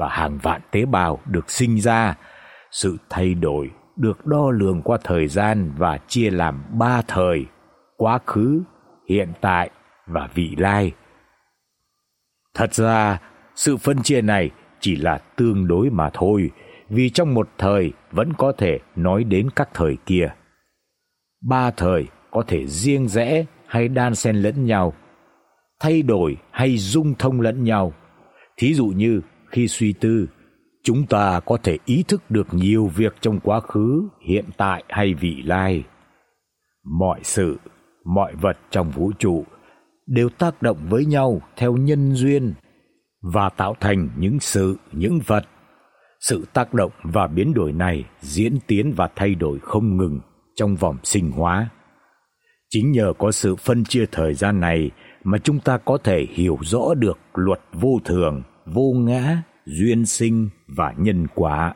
và hàng vạn tế bào được sinh ra. Sự thay đổi được đo lường qua thời gian và chia làm ba thời: quá khứ, hiện tại và vị lai. Thật ra, sự phân chia này chỉ là tương đối mà thôi, vì trong một thời vẫn có thể nói đến các thời kia. Ba thời có thể riêng rẽ hay đan xen lẫn nhau, thay đổi hay dung thông lẫn nhau. Thí dụ như khi suy tư, chúng ta có thể ý thức được nhiều việc trong quá khứ, hiện tại hay vị lai. Mọi sự, mọi vật trong vũ trụ đều tác động với nhau theo nhân duyên và tạo thành những sự, những vật. Sự tác động và biến đổi này diễn tiến và thay đổi không ngừng trong vòng sinh hóa. Chính nhờ có sự phân chia thời gian này mà chúng ta có thể hiểu rõ được luật vô thường, vô ngã, duyên sinh và nhân quả.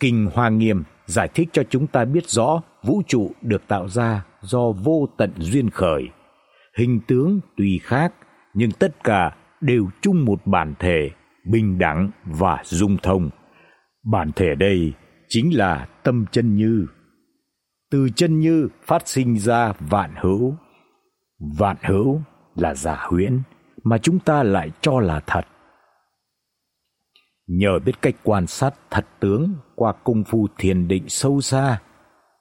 Kinh Hoa Nghiêm giải thích cho chúng ta biết rõ vũ trụ được tạo ra do vô tận duyên khởi. Hình tướng tùy khác nhưng tất cả đều chung một bản thể, bình đẳng và dung thông. Bản thể đây chính là tâm chân như. Từ chân như phát sinh ra vạn hữu. Vạn hữu là giả huyễn mà chúng ta lại cho là thật. Nhờ biết cách quan sát thật tướng qua công phu thiền định sâu xa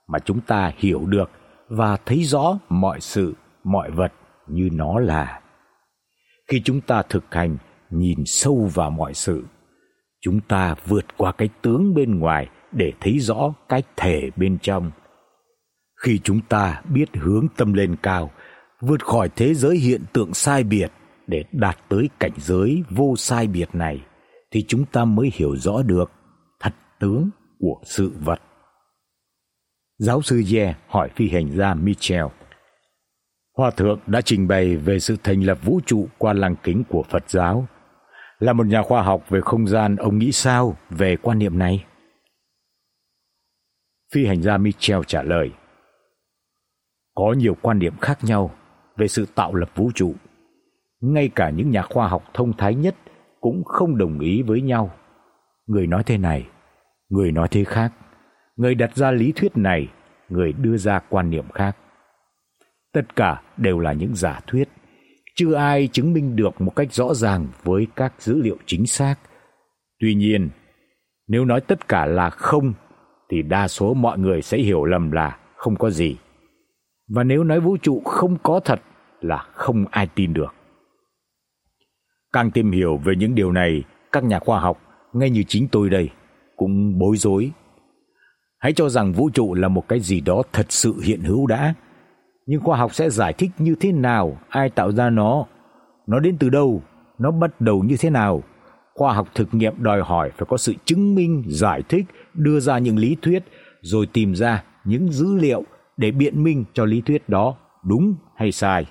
mà chúng ta hiểu được và thấy rõ mọi sự, mọi vật như nó là. Khi chúng ta thực hành nhìn sâu vào mọi sự, chúng ta vượt qua cái tướng bên ngoài để thấy rõ cái thể bên trong. Khi chúng ta biết hướng tâm lên cao, vượt khỏi thế giới hiện tượng sai biệt để đạt tới cảnh giới vô sai biệt này thì chúng ta mới hiểu rõ được thật tướng của sự vật. Giáo sư Ye hỏi phi hành gia Mitchell Hòa thượng đã trình bày về sự thành lập vũ trụ qua lăng kính của Phật giáo. Là một nhà khoa học về không gian, ông nghĩ sao về quan niệm này? Phi hành gia Mitchell trả lời: Có nhiều quan điểm khác nhau về sự tạo lập vũ trụ. Ngay cả những nhà khoa học thông thái nhất cũng không đồng ý với nhau. Người nói thế này, người nói thế khác. Người đặt ra lý thuyết này, người đưa ra quan niệm khác. Tất cả đều là những giả thuyết, chưa ai chứng minh được một cách rõ ràng với các dữ liệu chính xác. Tuy nhiên, nếu nói tất cả là không thì đa số mọi người sẽ hiểu lầm là không có gì. Và nếu nói vũ trụ không có thật là không ai tin được. Càng tìm hiểu về những điều này, các nhà khoa học, ngay như chính tôi đây, cũng bối rối. Hãy cho rằng vũ trụ là một cái gì đó thật sự hiện hữu đã, nhưng khoa học sẽ giải thích như thế nào, ai tạo ra nó, nó đến từ đâu, nó bắt đầu như thế nào. Khoa học thực nghiệm đòi hỏi phải có sự chứng minh, giải thích, đưa ra những lý thuyết rồi tìm ra những dữ liệu để biện minh cho lý thuyết đó đúng hay sai.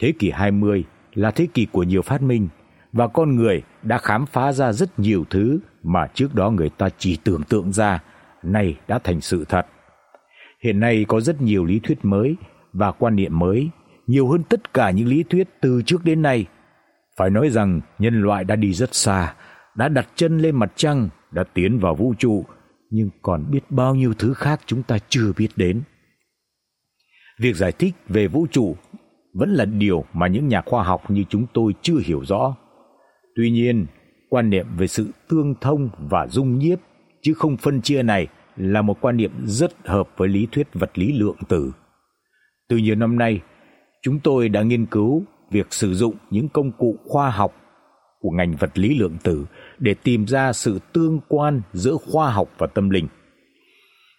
Thế kỷ 20 là thế kỷ của nhiều phát minh và con người đã khám phá ra rất nhiều thứ mà trước đó người ta chỉ tưởng tượng ra, nay đã thành sự thật. Hiện nay có rất nhiều lý thuyết mới và quan niệm mới, nhiều hơn tất cả những lý thuyết từ trước đến nay. Phải nói rằng nhân loại đã đi rất xa, đã đặt chân lên mặt trăng, đã tiến vào vũ trụ, nhưng còn biết bao nhiêu thứ khác chúng ta chưa biết đến. Việc giải thích về vũ trụ vẫn là điều mà những nhà khoa học như chúng tôi chưa hiểu rõ. Tuy nhiên, quan niệm về sự tương thông và dung nhiếp chứ không phân chia này là một quan niệm rất hợp với lý thuyết vật lý lượng tử. Từ nhiều năm nay, chúng tôi đã nghiên cứu việc sử dụng những công cụ khoa học của ngành vật lý lượng tử để tìm ra sự tương quan giữa khoa học và tâm linh.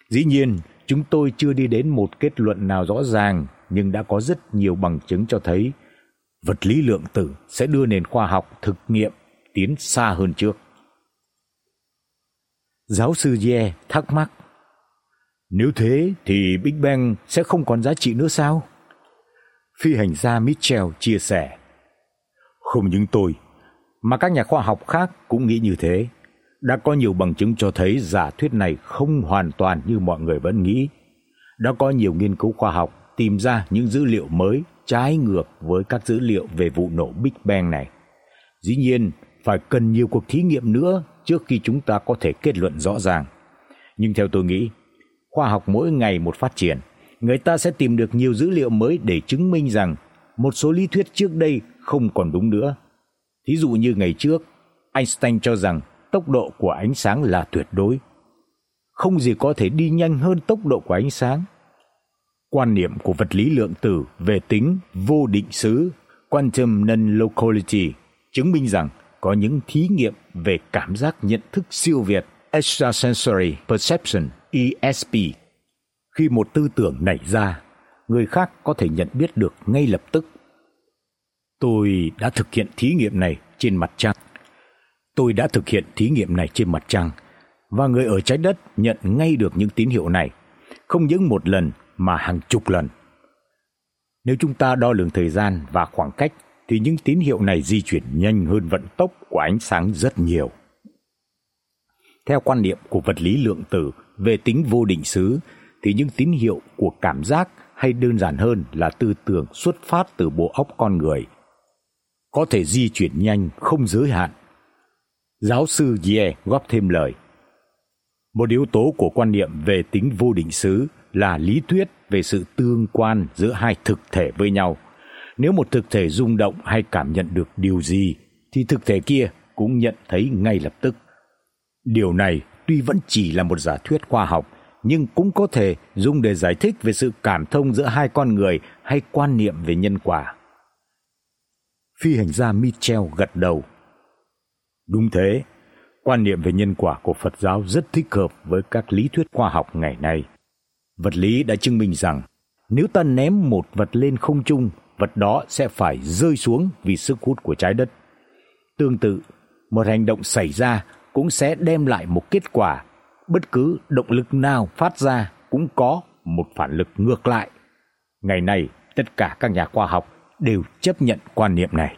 Dĩ nhiên, chúng tôi chưa đi đến một kết luận nào rõ ràng, nhưng đã có rất nhiều bằng chứng cho thấy vật lý lượng tử sẽ đưa nền khoa học thực nghiệm tiến xa hơn trước. Giáo sư Ye thắc mắc, nếu thế thì Big Bang sẽ không còn giá trị nữa sao? Phi hành gia Mitchell chia sẻ, không những tôi mà các nhà khoa học khác cũng nghĩ như thế. Đã có nhiều bằng chứng cho thấy giả thuyết này không hoàn toàn như mọi người vẫn nghĩ. Đã có nhiều nghiên cứu khoa học tìm ra những dữ liệu mới trái ngược với các dữ liệu về vụ nổ Big Bang này. Dĩ nhiên, phải cần nhiều cuộc thí nghiệm nữa trước khi chúng ta có thể kết luận rõ ràng. Nhưng theo tôi nghĩ, khoa học mỗi ngày một phát triển, người ta sẽ tìm được nhiều dữ liệu mới để chứng minh rằng một số lý thuyết trước đây không còn đúng nữa. Thí dụ như ngày trước, Einstein cho rằng tốc độ của ánh sáng là tuyệt đối. Không gì có thể đi nhanh hơn tốc độ của ánh sáng. Quan niệm của vật lý lượng tử về tính vô định xứ quantum non-locality chứng minh rằng có những thí nghiệm về cảm giác nhận thức siêu việt extrasensory perception ESP. Khi một tư tưởng nảy ra, người khác có thể nhận biết được ngay lập tức. Tôi đã thực hiện thí nghiệm này trên mặt trăng. Tôi đã thực hiện thí nghiệm này trên mặt trăng và người ở trái đất nhận ngay được những tín hiệu này, không những một lần mà hàng chục lần. Nếu chúng ta đo lường thời gian và khoảng cách, thì những tín hiệu này di chuyển nhanh hơn vận tốc của ánh sáng rất nhiều. Theo quan niệm của vật lý lượng tử về tính vô định xứ, thì những tín hiệu của cảm giác hay đơn giản hơn là tư tưởng xuất phát từ bộ óc con người, có thể di chuyển nhanh không giới hạn. Giáo sư Ye góp thêm lời. Một yếu tố của quan niệm về tính vô định xứ là lý thuyết về sự tương quan giữa hai thực thể với nhau. Nếu một thực thể rung động hay cảm nhận được điều gì thì thực thể kia cũng nhận thấy ngay lập tức. Điều này tuy vẫn chỉ là một giả thuyết khoa học nhưng cũng có thể dùng để giải thích về sự cảm thông giữa hai con người hay quan niệm về nhân quả. Phi hành gia Mitchell gật đầu. Đúng thế, quan niệm về nhân quả của Phật giáo rất thích hợp với các lý thuyết khoa học ngày nay. Vật lý đã chứng minh rằng nếu ta ném một vật lên không trung, vật đó sẽ phải rơi xuống vì sức hút của trái đất. Tương tự, một hành động xảy ra cũng sẽ đem lại một kết quả, bất cứ động lực nào phát ra cũng có một phản lực ngược lại. Ngày nay, tất cả các nhà khoa học đều chấp nhận quan niệm này.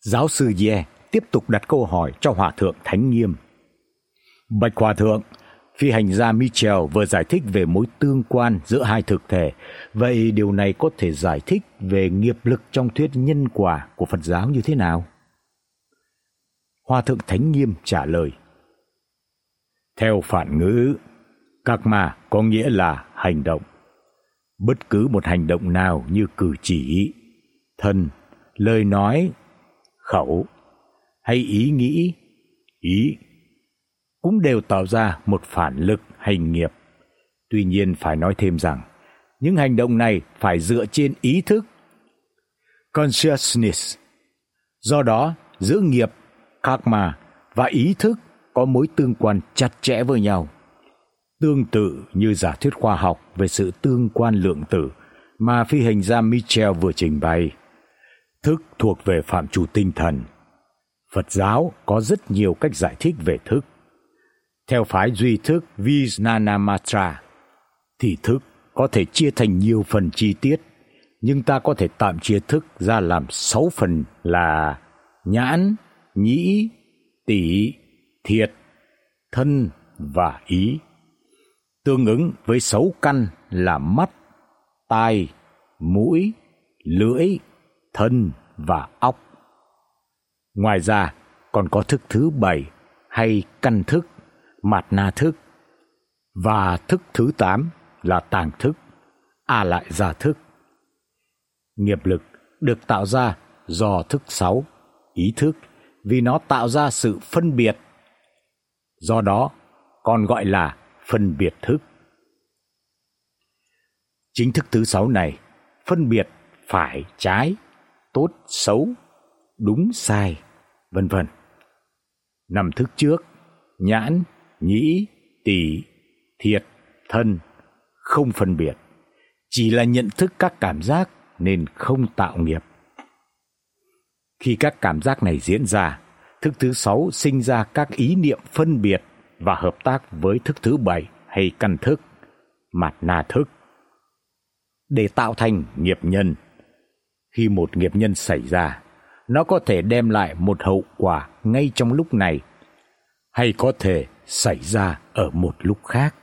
Giáo sư Ye tiếp tục đặt câu hỏi cho hòa thượng Thánh Nghiêm. Bạch hòa thượng, phi hành gia Michel vừa giải thích về mối tương quan giữa hai thực thể, vậy điều này có thể giải thích về nghiệp lực trong thuyết nhân quả của Phật giáo như thế nào? Hòa thượng Thánh Nghiêm trả lời: Theo phản ngữ, các ma có nghĩa là hành động. Bất cứ một hành động nào như cử chỉ, thân, lời nói, khẩu hay ý nghĩ, ý cũng đều tạo ra một phản lực hành nghiệp. Tuy nhiên phải nói thêm rằng, những hành động này phải dựa trên ý thức consciousness. Do đó, giữa nghiệp karma và ý thức có mối tương quan chặt chẽ với nhau. Tương tự như giả thuyết khoa học về sự tương quan lượng tử mà phi hành gia Michel vừa trình bày. Thức thuộc về phạm trù tinh thần. Phật giáo có rất nhiều cách giải thích về thức. Theo phái duy thức Vijnanamatra thì thức có thể chia thành nhiều phần chi tiết, nhưng ta có thể tạm chia thức ra làm sáu phần là nhãn, nhĩ, tỷ, thiệt, thân và ý. Tương ứng với sáu căn là mắt, tai, mũi, lưỡi, thân và óc. Ngoài ra, còn có thức thứ bảy hay căn thức, mạt na thức và thức thứ tám là tàng thức, a lại giả thức. Nghiệp lực được tạo ra do thức sáu, ý thức, vì nó tạo ra sự phân biệt. Do đó, còn gọi là phân biệt thức. Chính thức thứ sáu này phân biệt phải trái tốt xấu, đúng sai, vân vân. Năm thức trước, nhãn, nhĩ, tỷ, thiệt, thân không phân biệt, chỉ là nhận thức các cảm giác nên không tạo nghiệp. Khi các cảm giác này diễn ra, thức thứ sáu sinh ra các ý niệm phân biệt và hợp tác với thức thứ bảy hay căn thức, mạt na thức để tạo thành nghiệp nhân. Khi một nghiệp nhân xảy ra, nó có thể đem lại một hậu quả ngay trong lúc này hay có thể xảy ra ở một lúc khác.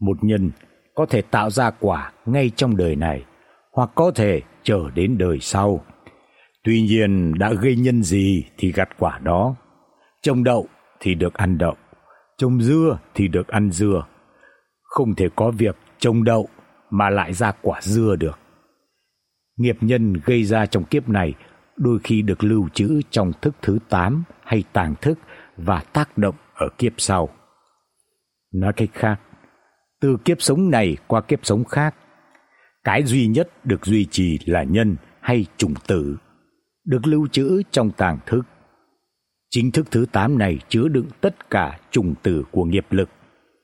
Một nhân có thể tạo ra quả ngay trong đời này hoặc có thể chờ đến đời sau. Tuy nhiên đã gây nhân gì thì gặt quả đó. Trồng đậu thì được ăn đậu, trồng dưa thì được ăn dưa. Không thể có việc trồng đậu mà lại ra quả dưa được. Nghiệp nhân gây ra trong kiếp này đôi khi được lưu trữ trong thức thứ 8 hay tàng thức và tác động ở kiếp sau. Nói cách khác, từ kiếp sống này qua kiếp sống khác, cái duy nhất được duy trì là nhân hay chủng tử, được lưu trữ trong tàng thức. Chính thức thứ 8 này chứa đựng tất cả chủng tử của nghiệp lực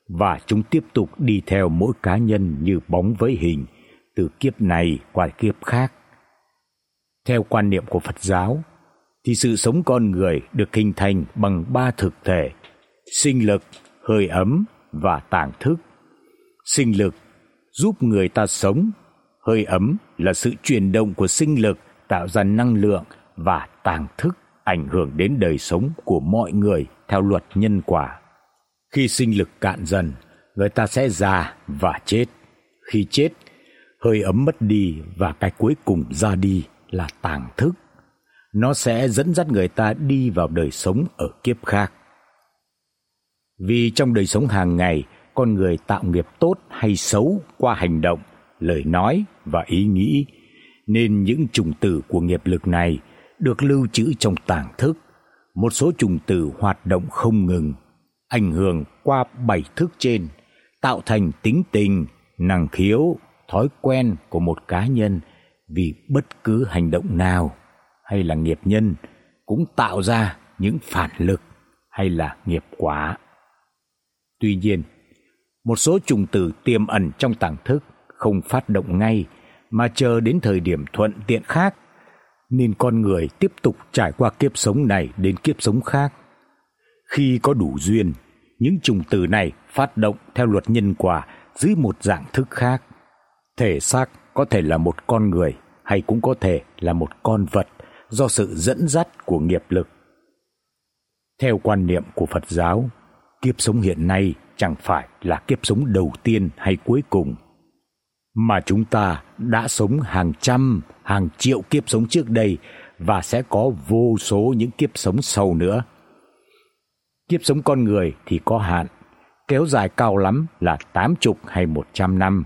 và chúng tiếp tục đi theo mỗi cá nhân như bóng với hình từ kiếp này qua kiếp khác. Theo quan niệm của Phật giáo thì sự sống con người được hình thành bằng ba thực thể: sinh lực, hơi ấm và tàng thức. Sinh lực giúp người ta sống, hơi ấm là sự chuyển động của sinh lực tạo ra năng lượng và tàng thức ảnh hưởng đến đời sống của mọi người theo luật nhân quả. Khi sinh lực cạn dần, người ta sẽ già và chết. Khi chết, hơi ấm mất đi và cái cuối cùng ra đi là tàng thức. Nó sẽ dẫn dắt người ta đi vào đời sống ở kiếp khác. Vì trong đời sống hàng ngày, con người tạo nghiệp tốt hay xấu qua hành động, lời nói và ý nghĩ, nên những chủng tử của nghiệp lực này được lưu trữ trong tàng thức. Một số chủng tử hoạt động không ngừng ảnh hưởng qua bảy thức trên, tạo thành tính tình, năng khiếu, thói quen của một cá nhân vì bất cứ hành động nào hay là nghiệp nhân cũng tạo ra những phản lực hay là nghiệp quả. Tuy nhiên, một số trùng tử tiềm ẩn trong tàng thức không phát động ngay mà chờ đến thời điểm thuận tiện khác nên con người tiếp tục trải qua kiếp sống này đến kiếp sống khác. Khi có đủ duyên, những trùng tử này phát động theo luật nhân quả dưới một dạng thức khác. Thể xác có thể là một con người hay cũng có thể là một con vật do sự dẫn dắt của nghiệp lực. Theo quan niệm của Phật giáo, kiếp sống hiện nay chẳng phải là kiếp sống đầu tiên hay cuối cùng, mà chúng ta đã sống hàng trăm, hàng triệu kiếp sống trước đây và sẽ có vô số những kiếp sống sau nữa. Kiếp sống con người thì có hạn, kéo dài cao lắm là tám chục hay một trăm năm,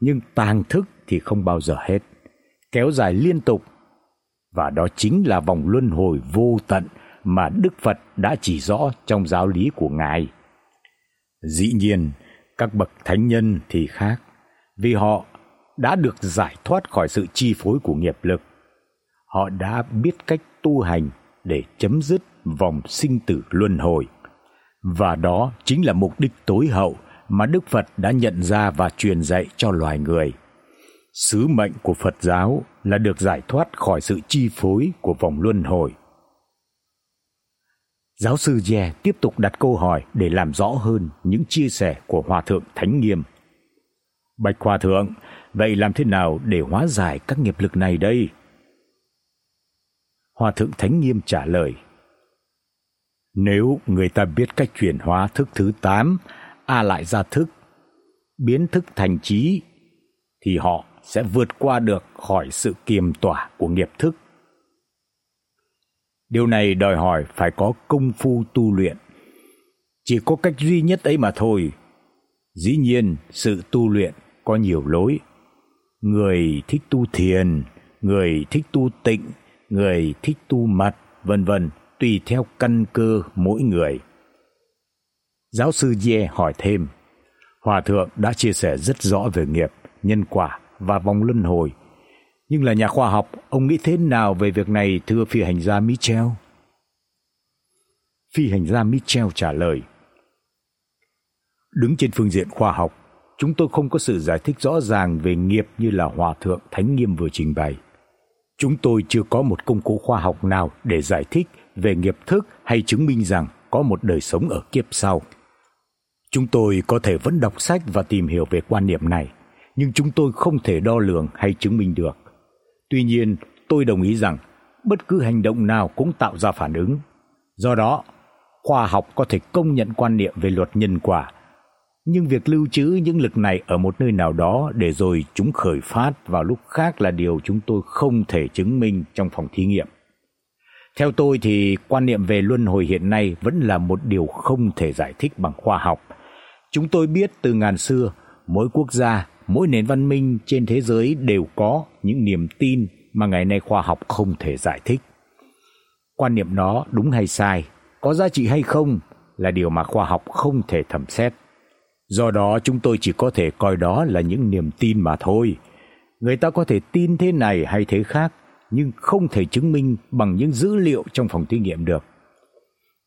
nhưng tàng thức thì không bao giờ hết, kéo dài liên tục. Và đó chính là vòng luân hồi vô tận mà Đức Phật đã chỉ rõ trong giáo lý của Ngài. Dĩ nhiên, các bậc thánh nhân thì khác, vì họ đã được giải thoát khỏi sự chi phối của nghiệp lực. Họ đã biết cách tu hành để chấm dứt vòng sinh tử luân hồi. Và đó chính là mục đích tối hậu mà Đức Phật đã nhận ra và truyền dạy cho loài người. Sứ mệnh của Phật giáo là được giải thoát khỏi sự chi phối của vòng luân hồi. Giáo sư Ye tiếp tục đặt câu hỏi để làm rõ hơn những chia sẻ của Hòa thượng Thánh Nghiêm. Bạch Hòa thượng, vậy làm thế nào để hóa giải các nghiệp lực này đây? Hòa thượng Thánh Nghiêm trả lời: nếu người ta biết cách chuyển hóa thức thứ 8 a lại ra thức, biến thức thành trí thì họ sẽ vượt qua được khỏi sự kiềm tỏa của nghiệp thức. Điều này đòi hỏi phải có công phu tu luyện. Chỉ có cách duy nhất ấy mà thôi. Dĩ nhiên, sự tu luyện có nhiều lối. Người thích tu thiền, người thích tu tịnh, người thích tu mật, vân vân tùy theo căn cơ mỗi người. Giáo sư Ye hỏi thêm, Hòa thượng đã chia sẻ rất rõ về nghiệp, nhân quả và vòng luân hồi. Nhưng là nhà khoa học, ông nghĩ thế nào về việc này thưa phi hành gia Mitchell? Phi hành gia Mitchell trả lời: Đứng trên phương diện khoa học, chúng tôi không có sự giải thích rõ ràng về nghiệp như là hòa thượng Thánh Nghiêm vừa trình bày. Chúng tôi chưa có một công cụ khoa học nào để giải thích về nghiệp thức hay chứng minh rằng có một đời sống ở kiếp sau. Chúng tôi có thể vẫn đọc sách và tìm hiểu về quan niệm này, nhưng chúng tôi không thể đo lường hay chứng minh được. Tuy nhiên, tôi đồng ý rằng bất cứ hành động nào cũng tạo ra phản ứng. Do đó, khoa học có thể công nhận quan niệm về luật nhân quả, nhưng việc lưu trữ những lực này ở một nơi nào đó để rồi chúng khởi phát vào lúc khác là điều chúng tôi không thể chứng minh trong phòng thí nghiệm. Theo tôi thì quan niệm về luân hồi hiện nay vẫn là một điều không thể giải thích bằng khoa học. Chúng tôi biết từ ngàn xưa, mỗi quốc gia, mỗi nền văn minh trên thế giới đều có những niềm tin mà ngày nay khoa học không thể giải thích. Quan niệm đó đúng hay sai, có giá trị hay không là điều mà khoa học không thể thẩm xét. Do đó chúng tôi chỉ có thể coi đó là những niềm tin mà thôi. Người ta có thể tin thế này hay thế khác, nhưng không thể chứng minh bằng những dữ liệu trong phòng thí nghiệm được.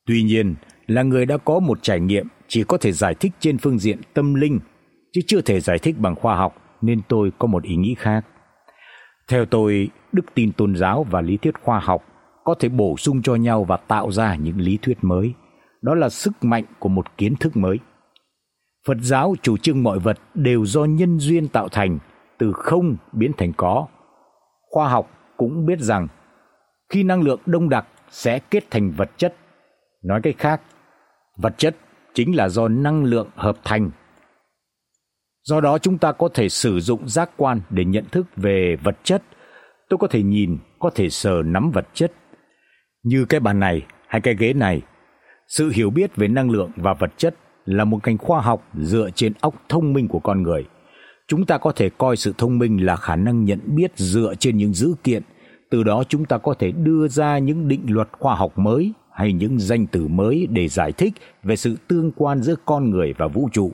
Tuy nhiên, là người đã có một trải nghiệm chỉ có thể giải thích trên phương diện tâm linh, chứ chưa thể giải thích bằng khoa học, nên tôi có một ý nghĩ khác. Theo tôi, đức tin tôn giáo và lý thuyết khoa học có thể bổ sung cho nhau và tạo ra những lý thuyết mới. Đó là sức mạnh của một kiến thức mới. Phật giáo chủ trương mọi vật đều do nhân duyên tạo thành, từ không biến thành có. Khoa học cũng biết rằng khi năng lượng đông đặc sẽ kết thành vật chất. Nói cách khác, vật chất chính là do năng lượng hợp thành. Do đó chúng ta có thể sử dụng giác quan để nhận thức về vật chất. Tôi có thể nhìn, có thể sờ nắm vật chất. Như cái bàn này hay cái ghế này, sự hiểu biết về năng lượng và vật chất là một ngành khoa học dựa trên óc thông minh của con người. Chúng ta có thể coi sự thông minh là khả năng nhận biết dựa trên những dữ kiện, từ đó chúng ta có thể đưa ra những định luật khoa học mới hay những danh từ mới để giải thích về sự tương quan giữa con người và vũ trụ.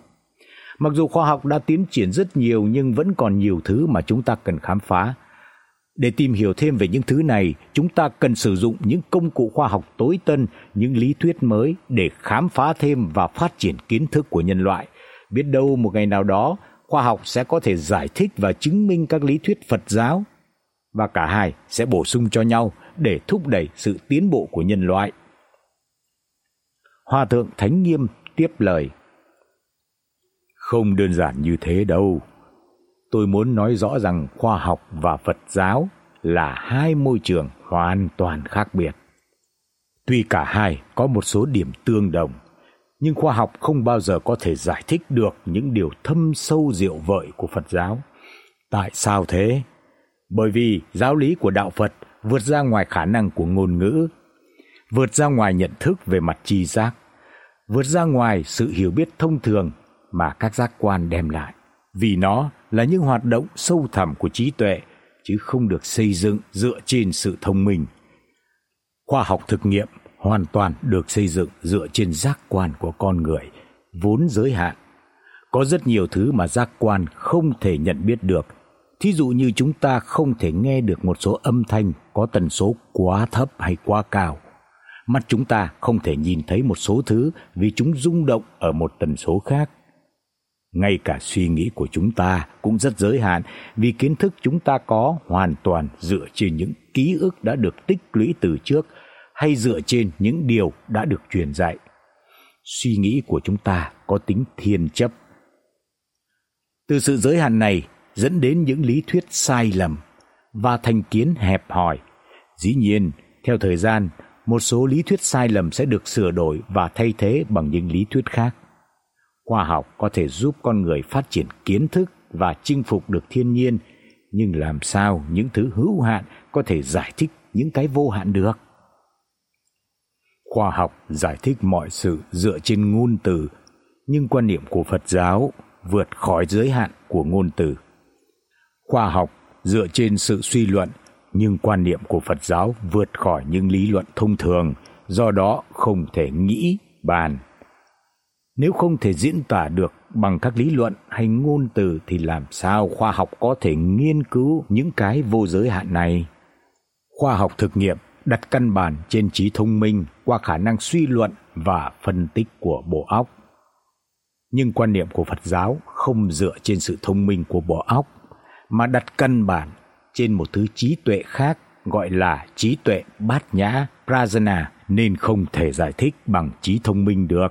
Mặc dù khoa học đã tiến triển rất nhiều nhưng vẫn còn nhiều thứ mà chúng ta cần khám phá để tìm hiểu thêm về những thứ này, chúng ta cần sử dụng những công cụ khoa học tối tân, những lý thuyết mới để khám phá thêm và phát triển kiến thức của nhân loại. Biết đâu một ngày nào đó, khoa học sẽ có thể giải thích và chứng minh các lý thuyết Phật giáo và cả hai sẽ bổ sung cho nhau để thúc đẩy sự tiến bộ của nhân loại. Hòa thượng Thánh Nghiêm tiếp lời: không đơn giản như thế đâu tôi muốn nói rõ rằng khoa học và Phật giáo là hai môi trường hoàn toàn khác biệt. Tuy cả hai có một số điểm tương đồng, nhưng khoa học không bao giờ có thể giải thích được những điều thâm sâu diệu vợi của Phật giáo. Tại sao thế? Bởi vì giáo lý của đạo Phật vượt ra ngoài khả năng của ngôn ngữ, vượt ra ngoài nhận thức về mặt tri giác, vượt ra ngoài sự hiểu biết thông thường mà các giác quan đem lại vì nó là những hoạt động sâu thẳm của trí tuệ, chứ không được xây dựng dựa trên sự thông minh. Khoa học thực nghiệm hoàn toàn được xây dựng dựa trên giác quan của con người, vốn giới hạn. Có rất nhiều thứ mà giác quan không thể nhận biết được. Thí dụ như chúng ta không thể nghe được một số âm thanh có tần số quá thấp hay quá cao. Mắt chúng ta không thể nhìn thấy một số thứ vì chúng rung động ở một tần số khác ngay cả suy nghĩ của chúng ta cũng rất giới hạn vì kiến thức chúng ta có hoàn toàn dựa trên những ký ức đã được tích lũy từ trước hay dựa trên những điều đã được truyền dạy. Suy nghĩ của chúng ta có tính thiên chấp. Từ sự giới hạn này dẫn đến những lý thuyết sai lầm và thành kiến hẹp hòi. Dĩ nhiên, theo thời gian, một số lý thuyết sai lầm sẽ được sửa đổi và thay thế bằng những lý thuyết khác khoa học có thể giúp con người phát triển kiến thức và chinh phục được thiên nhiên, nhưng làm sao những thứ hữu hạn có thể giải thích những cái vô hạn được? Khoa học giải thích mọi sự dựa trên ngôn từ, nhưng quan niệm của Phật giáo vượt khỏi giới hạn của ngôn từ. Khoa học dựa trên sự suy luận, nhưng quan niệm của Phật giáo vượt khỏi những lý luận thông thường, do đó không thể nghĩ, bàn nếu không thể diễn tả được bằng các lý luận hay ngôn từ thì làm sao khoa học có thể nghiên cứu những cái vô giới hạn này? Khoa học thực nghiệm đặt căn bản trên trí thông minh qua khả năng suy luận và phân tích của bộ óc. Nhưng quan niệm của Phật giáo không dựa trên sự thông minh của bộ óc, mà đặt căn bản trên một thứ trí tuệ khác gọi là trí tuệ bát nhã prajna nên không thể giải thích bằng trí thông minh được.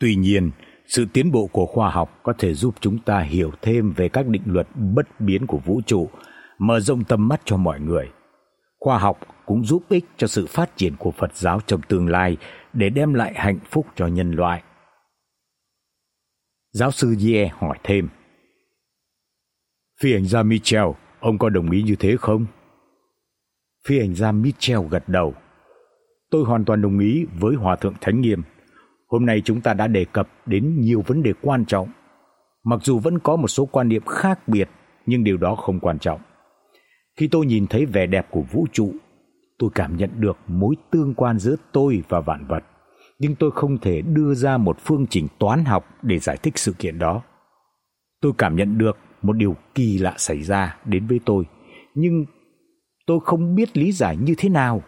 Tuy nhiên, sự tiến bộ của khoa học có thể giúp chúng ta hiểu thêm về các định luật bất biến của vũ trụ, mở rộng tầm mắt cho mọi người. Khoa học cũng giúp ích cho sự phát triển của Phật giáo trong tương lai để đem lại hạnh phúc cho nhân loại. Giáo sư Ye hỏi thêm: Phi hành gia Michel, ông có đồng ý như thế không? Phi hành gia Michel gật đầu. Tôi hoàn toàn đồng ý với Hòa thượng Thánh Nghiêm. Hôm nay chúng ta đã đề cập đến nhiều vấn đề quan trọng. Mặc dù vẫn có một số quan niệm khác biệt, nhưng điều đó không quan trọng. Khi tôi nhìn thấy vẻ đẹp của vũ trụ, tôi cảm nhận được mối tương quan giữa tôi và vạn vật, nhưng tôi không thể đưa ra một phương trình toán học để giải thích sự kiện đó. Tôi cảm nhận được một điều kỳ lạ xảy ra đến với tôi, nhưng tôi không biết lý giải như thế nào.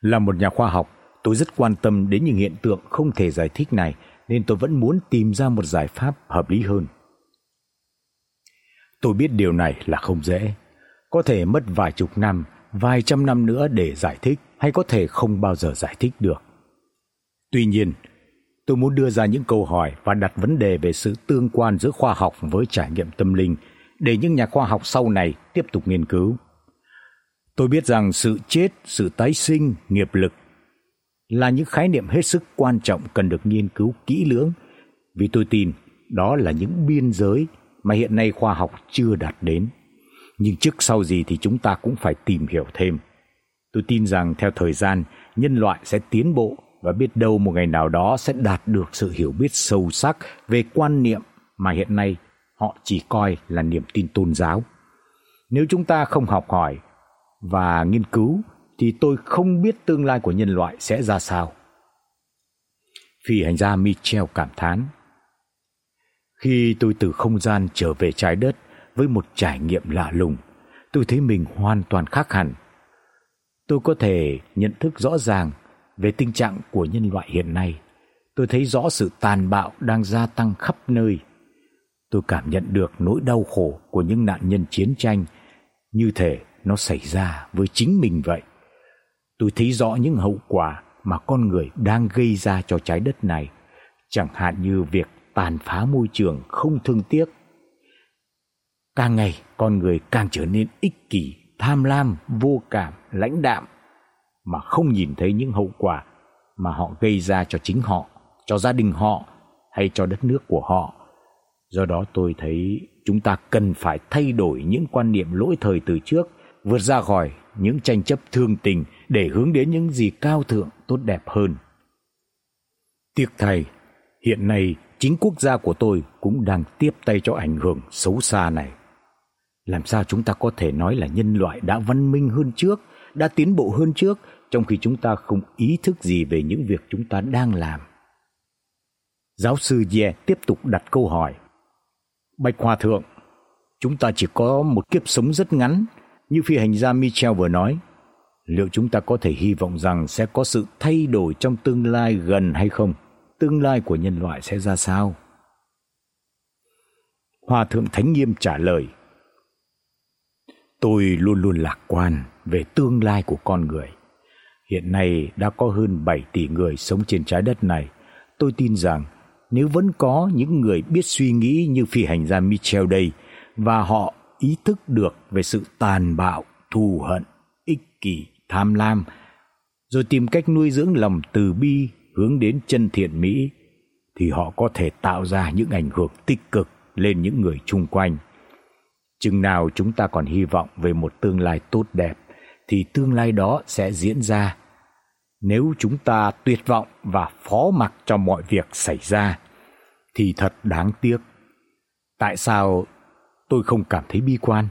Là một nhà khoa học, tôi rất quan tâm đến những hiện tượng không thể giải thích này nên tôi vẫn muốn tìm ra một giải pháp hợp lý hơn. Tôi biết điều này là không dễ, có thể mất vài chục năm, vài trăm năm nữa để giải thích hay có thể không bao giờ giải thích được. Tuy nhiên, tôi muốn đưa ra những câu hỏi và đặt vấn đề về sự tương quan giữa khoa học với trải nghiệm tâm linh để những nhà khoa học sau này tiếp tục nghiên cứu. Tôi biết rằng sự chết, sự tái sinh, nghiệp lực là những khái niệm hết sức quan trọng cần được nghiên cứu kỹ lưỡng vì tôi tin đó là những biên giới mà hiện nay khoa học chưa đạt đến. Nhưng trước sau gì thì chúng ta cũng phải tìm hiểu thêm. Tôi tin rằng theo thời gian, nhân loại sẽ tiến bộ và biết đâu một ngày nào đó sẽ đạt được sự hiểu biết sâu sắc về quan niệm mà hiện nay họ chỉ coi là niềm tin tôn giáo. Nếu chúng ta không học hỏi và nghiên cứu thì tôi không biết tương lai của nhân loại sẽ ra sao. Phi hành gia Michel cảm thán. Khi tôi từ không gian trở về trái đất với một trải nghiệm lạ lùng, tôi thấy mình hoàn toàn khác hẳn. Tôi có thể nhận thức rõ ràng về tình trạng của nhân loại hiện nay. Tôi thấy rõ sự tàn bạo đang gia tăng khắp nơi. Tôi cảm nhận được nỗi đau khổ của những nạn nhân chiến tranh như thể nó xảy ra với chính mình vậy. Tôi thấy rõ những hậu quả mà con người đang gây ra cho trái đất này, chẳng hạn như việc tàn phá môi trường không thương tiếc. Càng ngày con người càng trở nên ích kỷ, tham lam, vô cảm, lãnh đạm mà không nhìn thấy những hậu quả mà họ gây ra cho chính họ, cho gia đình họ hay cho đất nước của họ. Do đó tôi thấy chúng ta cần phải thay đổi những quan niệm lỗi thời từ trước vượt ra khỏi những tranh chấp thương tình để hướng đến những gì cao thượng tốt đẹp hơn. Tiếc thay, hiện nay chính quốc gia của tôi cũng đang tiếp tay cho ảnh hưởng xấu xa này. Làm sao chúng ta có thể nói là nhân loại đã văn minh hơn trước, đã tiến bộ hơn trước trong khi chúng ta không ý thức gì về những việc chúng ta đang làm? Giáo sư Ye tiếp tục đặt câu hỏi. Bạch Hòa Thượng, chúng ta chỉ có một kiếp sống rất ngắn như phi hành gia Michel vừa nói, liệu chúng ta có thể hy vọng rằng sẽ có sự thay đổi trong tương lai gần hay không? Tương lai của nhân loại sẽ ra sao? Hòa thượng Thánh Nghiêm trả lời: Tôi luôn luôn lạc quan về tương lai của con người. Hiện nay đã có hơn 7 tỷ người sống trên trái đất này. Tôi tin rằng nếu vẫn có những người biết suy nghĩ như phi hành gia Michel đây và họ ý thức được về sự tàn bạo, thù hận, ích kỷ, tham lam, rồi tìm cách nuôi dưỡng lòng từ bi hướng đến chân thiện mỹ thì họ có thể tạo ra những ảnh hưởng tích cực lên những người chung quanh. Chừng nào chúng ta còn hy vọng về một tương lai tốt đẹp thì tương lai đó sẽ diễn ra. Nếu chúng ta tuyệt vọng và phó mặc cho mọi việc xảy ra thì thật đáng tiếc. Tại sao tôi không cảm thấy bi quan.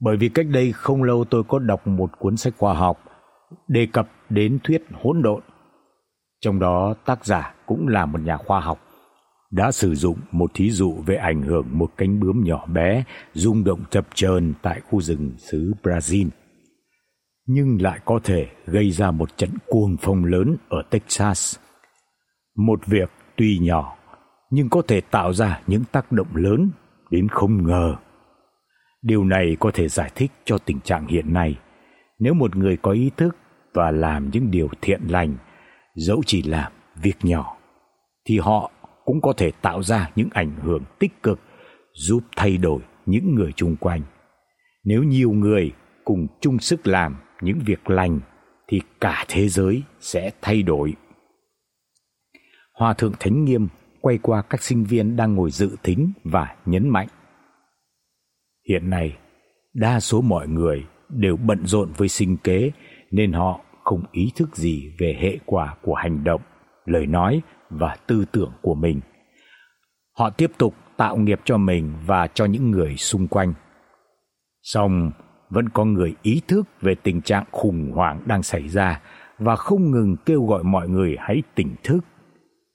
Bởi vì cách đây không lâu tôi có đọc một cuốn sách khoa học đề cập đến thuyết hỗn độn. Trong đó, tác giả cũng là một nhà khoa học, đã sử dụng một thí dụ về ảnh hưởng một cánh bướm nhỏ bé rung động chập chờn tại khu rừng xứ Brazil, nhưng lại có thể gây ra một trận cuồng phong lớn ở Texas. Một việc tuy nhỏ, nhưng có thể tạo ra những tác động lớn đến không ngờ. Điều này có thể giải thích cho tình trạng hiện nay. Nếu một người có ý thức và làm những điều thiện lành, dẫu chỉ làm việc nhỏ, thì họ cũng có thể tạo ra những ảnh hưởng tích cực giúp thay đổi những người xung quanh. Nếu nhiều người cùng chung sức làm những việc lành thì cả thế giới sẽ thay đổi. Hòa thượng Thánh Nghiêm quay qua các sinh viên đang ngồi dự thính và nhấn mạnh: Hiện nay, đa số mọi người đều bận rộn với sinh kế nên họ không ý thức gì về hệ quả của hành động, lời nói và tư tưởng của mình. Họ tiếp tục tạo nghiệp cho mình và cho những người xung quanh. Song vẫn có người ý thức về tình trạng khủng hoảng đang xảy ra và không ngừng kêu gọi mọi người hãy tỉnh thức,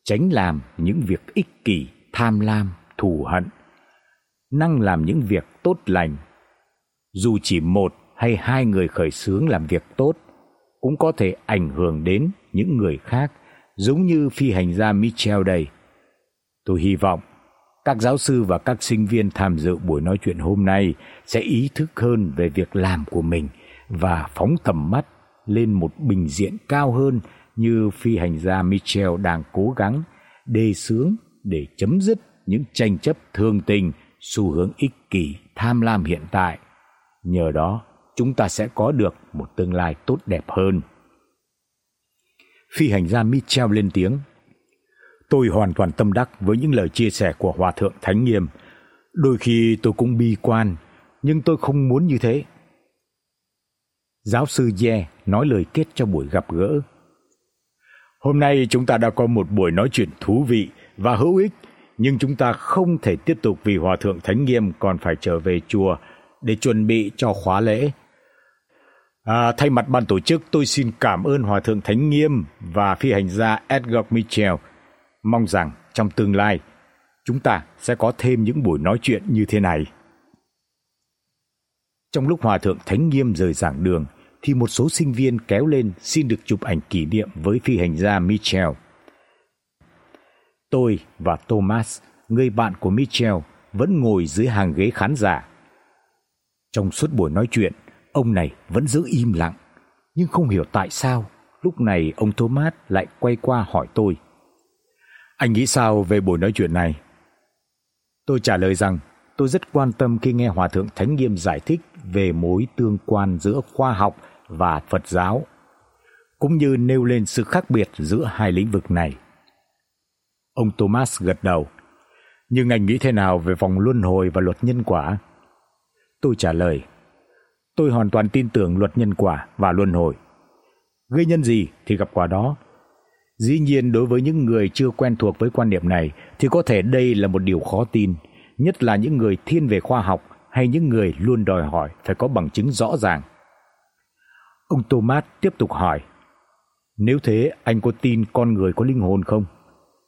tránh làm những việc ích kỷ, tham lam, thù hận, năng làm những việc tốt lành. Dù chỉ một hay hai người khởi xướng làm việc tốt cũng có thể ảnh hưởng đến những người khác, giống như phi hành gia Michel đây. Tôi hy vọng các giáo sư và các sinh viên tham dự buổi nói chuyện hôm nay sẽ ý thức hơn về việc làm của mình và phóng tầm mắt lên một bình diện cao hơn như phi hành gia Michel đang cố gắng đề xướng để chấm dứt những tranh chấp thương tình, xu hướng ích kỷ, tham lam hiện tại. Nhờ đó, chúng ta sẽ có được một tương lai tốt đẹp hơn. Phi hành gia Michel lên tiếng: Tôi hoàn toàn tâm đắc với những lời chia sẻ của Hòa thượng Thánh Nghiêm. Đôi khi tôi cũng bi quan, nhưng tôi không muốn như thế. Giáo sư Ye nói lời kết cho buổi gặp gỡ. Hôm nay chúng ta đã có một buổi nói chuyện thú vị và hữu ích, nhưng chúng ta không thể tiếp tục vì Hòa thượng Thánh Nghiêm còn phải trở về chùa để chuẩn bị cho khóa lễ. À, thay mặt ban tổ chức, tôi xin cảm ơn Hòa thượng Thánh Nghiêm và phi hành gia Edgar Mitchell Mong rằng trong tương lai chúng ta sẽ có thêm những buổi nói chuyện như thế này. Trong lúc hòa thượng Thánh Nghiêm rời giảng đường thì một số sinh viên kéo lên xin được chụp ảnh kỷ niệm với phi hành gia Mitchell Tôi và Thomas, người bạn của Mitchell, vẫn ngồi dưới hàng ghế khán giả. Trong suốt buổi nói chuyện, ông này vẫn giữ im lặng, nhưng không hiểu tại sao, lúc này ông Thomas lại quay qua hỏi tôi: anh nghĩ sao về buổi nói chuyện này? Tôi trả lời rằng tôi rất quan tâm khi nghe Hòa thượng Thánh Nghiêm giải thích về mối tương quan giữa khoa học và Phật giáo, cũng như nêu lên sự khác biệt giữa hai lĩnh vực này. Ông Thomas gật đầu. Nhưng anh nghĩ thế nào về vòng luân hồi và luật nhân quả? Tôi trả lời, tôi hoàn toàn tin tưởng luật nhân quả và luân hồi. Gây nhân gì thì gặp quả đó, Dĩ nhiên đối với những người chưa quen thuộc với quan niệm này thì có thể đây là một điều khó tin, nhất là những người thiên về khoa học hay những người luôn đòi hỏi phải có bằng chứng rõ ràng. Ông Thomas tiếp tục hỏi: "Nếu thế, anh có tin con người có linh hồn không?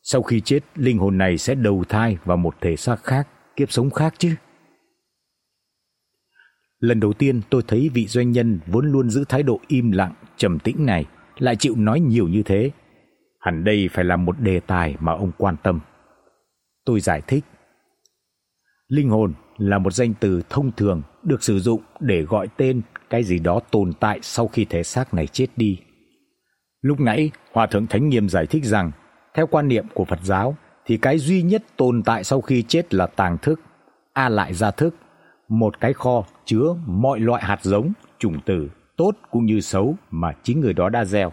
Sau khi chết, linh hồn này sẽ đầu thai vào một thể xác khác, kiếp sống khác chứ?" Lần đầu tiên tôi thấy vị doanh nhân vốn luôn giữ thái độ im lặng, trầm tĩnh này lại chịu nói nhiều như thế hẳn đây phải là một đề tài mà ông quan tâm. Tôi giải thích. Linh hồn là một danh từ thông thường được sử dụng để gọi tên cái gì đó tồn tại sau khi thể xác này chết đi. Lúc nãy, Hòa thượng Thánh Nghiêm giải thích rằng, theo quan niệm của Phật giáo thì cái duy nhất tồn tại sau khi chết là tàng thức, a lại gia thức, một cái kho chứa mọi loại hạt giống, chủng tử tốt cũng như xấu mà chính người đó đã gieo.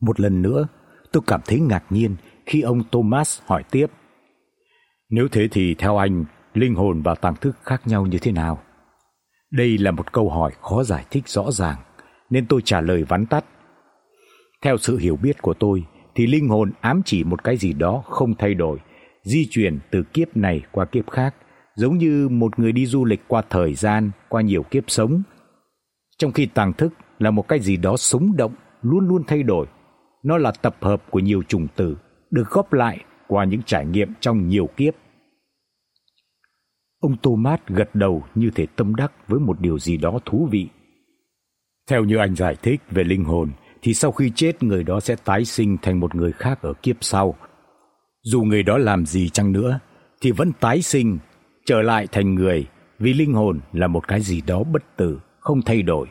Một lần nữa, tôi cảm thấy ngạc nhiên khi ông Thomas hỏi tiếp. Nếu thế thì theo anh, linh hồn và tàng thức khác nhau như thế nào? Đây là một câu hỏi khó giải thích rõ ràng, nên tôi trả lời vắn tắt. Theo sự hiểu biết của tôi thì linh hồn ám chỉ một cái gì đó không thay đổi, di chuyển từ kiếp này qua kiếp khác, giống như một người đi du lịch qua thời gian, qua nhiều kiếp sống. Trong khi tàng thức là một cái gì đó sống động, luôn luôn thay đổi, nó là tập hợp của nhiều chủng tử được góp lại qua những trải nghiệm trong nhiều kiếp. Ông Thomas gật đầu như thể tâm đắc với một điều gì đó thú vị. Theo như anh giải thích về linh hồn thì sau khi chết người đó sẽ tái sinh thành một người khác ở kiếp sau. Dù người đó làm gì chăng nữa thì vẫn tái sinh trở lại thành người vì linh hồn là một cái gì đó bất tử, không thay đổi.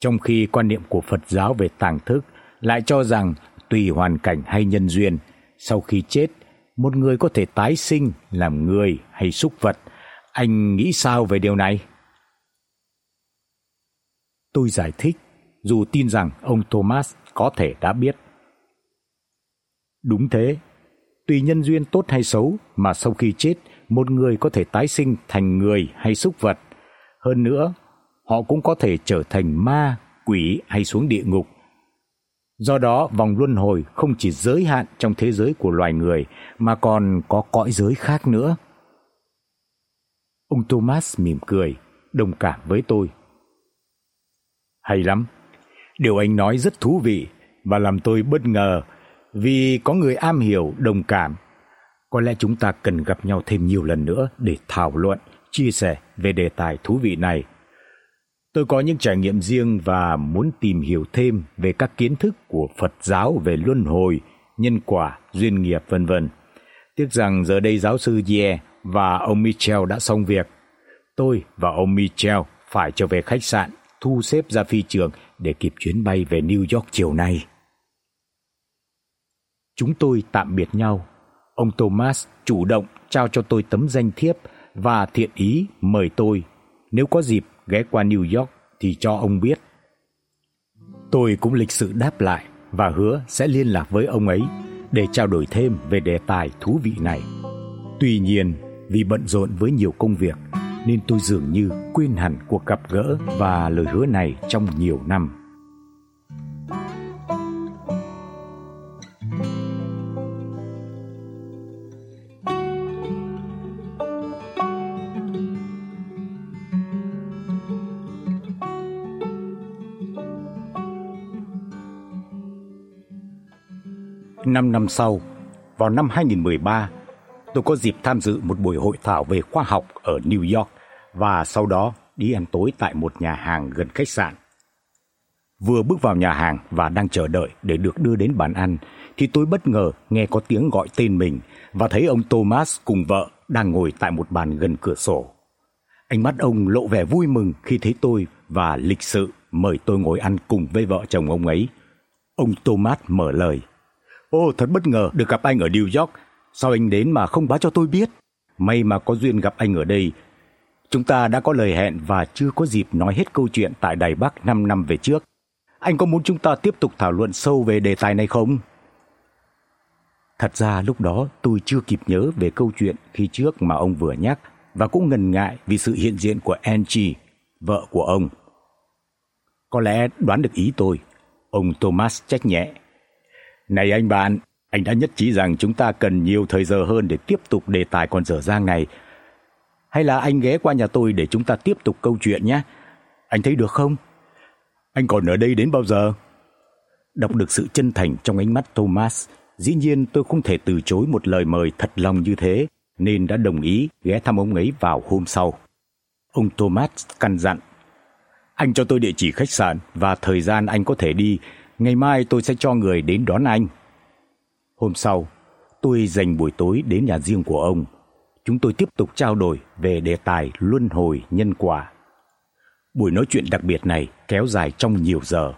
Trong khi quan niệm của Phật giáo về tàng thức lại cho rằng tùy hoàn cảnh hay nhân duyên, sau khi chết, một người có thể tái sinh làm người hay súc vật. Anh nghĩ sao về điều này? Tôi giải thích, dù tin rằng ông Thomas có thể đã biết. Đúng thế, tùy nhân duyên tốt hay xấu mà sau khi chết, một người có thể tái sinh thành người hay súc vật. Hơn nữa, họ cũng có thể trở thành ma, quỷ hay xuống địa ngục. Do đó, vòng luân hồi không chỉ giới hạn trong thế giới của loài người mà còn có cõi giới khác nữa. Ông Thomas mỉm cười, đồng cảm với tôi. Hay lắm. Điều anh nói rất thú vị và làm tôi bất ngờ vì có người am hiểu đồng cảm. Có lẽ chúng ta cần gặp nhau thêm nhiều lần nữa để thảo luận, chia sẻ về đề tài thú vị này. Tôi có những trải nghiệm riêng và muốn tìm hiểu thêm về các kiến thức của Phật giáo về luân hồi, nhân quả, duyên nghiệp vân vân. Tiếc rằng giờ đây giáo sư Ye và ông Michel đã xong việc. Tôi và ông Michel phải trở về khách sạn, thu xếp ra phi trường để kịp chuyến bay về New York chiều nay. Chúng tôi tạm biệt nhau. Ông Thomas chủ động trao cho tôi tấm danh thiếp và thiện ý mời tôi nếu có dịp ghé qua New York thì cho ông biết. Tôi cũng lịch sự đáp lại và hứa sẽ liên lạc với ông ấy để trao đổi thêm về đề tài thú vị này. Tuy nhiên, vì bận rộn với nhiều công việc nên tôi dường như quên hẳn cuộc gặp gỡ và lời hứa này trong nhiều năm. Năm năm sau, vào năm 2013, tôi có dịp tham dự một buổi hội thảo về khoa học ở New York và sau đó đi ăn tối tại một nhà hàng gần khách sạn. Vừa bước vào nhà hàng và đang chờ đợi để được đưa đến bàn ăn thì tôi bất ngờ nghe có tiếng gọi tên mình và thấy ông Thomas cùng vợ đang ngồi tại một bàn gần cửa sổ. Ánh mắt ông lộ vẻ vui mừng khi thấy tôi và lịch sự mời tôi ngồi ăn cùng với vợ chồng ông ấy. Ông Thomas mở lời: Ô, thật bất ngờ được gặp anh ở New York. Sao anh đến mà không báo cho tôi biết? May mà có duyên gặp anh ở đây. Chúng ta đã có lời hẹn và chưa có dịp nói hết câu chuyện tại Đài Bắc 5 năm về trước. Anh có muốn chúng ta tiếp tục thảo luận sâu về đề tài này không? Thật ra lúc đó tôi chưa kịp nhớ về câu chuyện khi trước mà ông vừa nhắc và cũng ngần ngại vì sự hiện diện của Angie, vợ của ông. Có lẽ đoán được ý tôi, ông Thomas trách nhẹ. Này anh bạn, anh đã nhất trí rằng chúng ta cần nhiều thời giờ hơn để tiếp tục đề tài con dở dang này. Hay là anh ghé qua nhà tôi để chúng ta tiếp tục câu chuyện nhé. Anh thấy được không? Anh còn ở đây đến bao giờ? Đọc được sự chân thành trong ánh mắt Thomas, dĩ nhiên tôi không thể từ chối một lời mời thật lòng như thế, nên đã đồng ý ghé thăm ông ấy vào hôm sau. Ông Thomas căn dặn: "Anh cho tôi địa chỉ khách sạn và thời gian anh có thể đi ngày mai tôi sẽ cho người đến đón anh. Hôm sau, tôi dành buổi tối đến nhà riêng của ông. Chúng tôi tiếp tục trao đổi về đề tài luân hồi nhân quả. Buổi nói chuyện đặc biệt này kéo dài trong nhiều giờ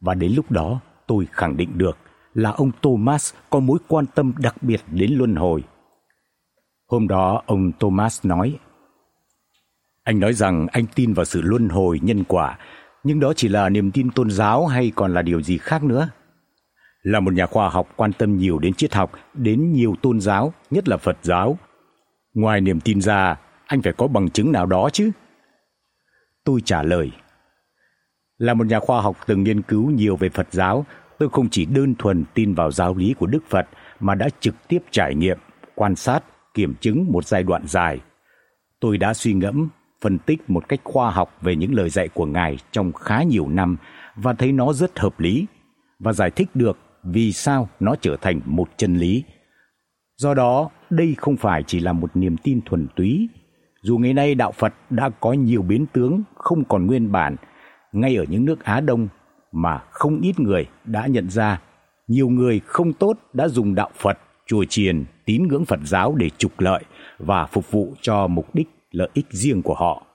và đến lúc đó tôi khẳng định được là ông Thomas có mối quan tâm đặc biệt đến luân hồi. Hôm đó ông Thomas nói: "Anh nói rằng anh tin vào sự luân hồi nhân quả nhưng đó chỉ là niềm tin tôn giáo hay còn là điều gì khác nữa? Là một nhà khoa học quan tâm nhiều đến triết học, đến nhiều tôn giáo, nhất là Phật giáo. Ngoài niềm tin ra, anh phải có bằng chứng nào đó chứ? Tôi trả lời. Là một nhà khoa học từng nghiên cứu nhiều về Phật giáo, tôi không chỉ đơn thuần tin vào giáo lý của Đức Phật mà đã trực tiếp trải nghiệm, quan sát, kiểm chứng một giai đoạn dài. Tôi đã suy ngẫm phân tích một cách khoa học về những lời dạy của ngài trong khá nhiều năm và thấy nó rất hợp lý và giải thích được vì sao nó trở thành một chân lý. Do đó, đây không phải chỉ là một niềm tin thuần túy. Dù ngày nay đạo Phật đã có nhiều biến tướng không còn nguyên bản ngay ở những nước Á Đông mà không ít người đã nhận ra nhiều người không tốt đã dùng đạo Phật, chùa chiền, tín ngưỡng Phật giáo để trục lợi và phục vụ cho mục đích lợi ích riêng của họ.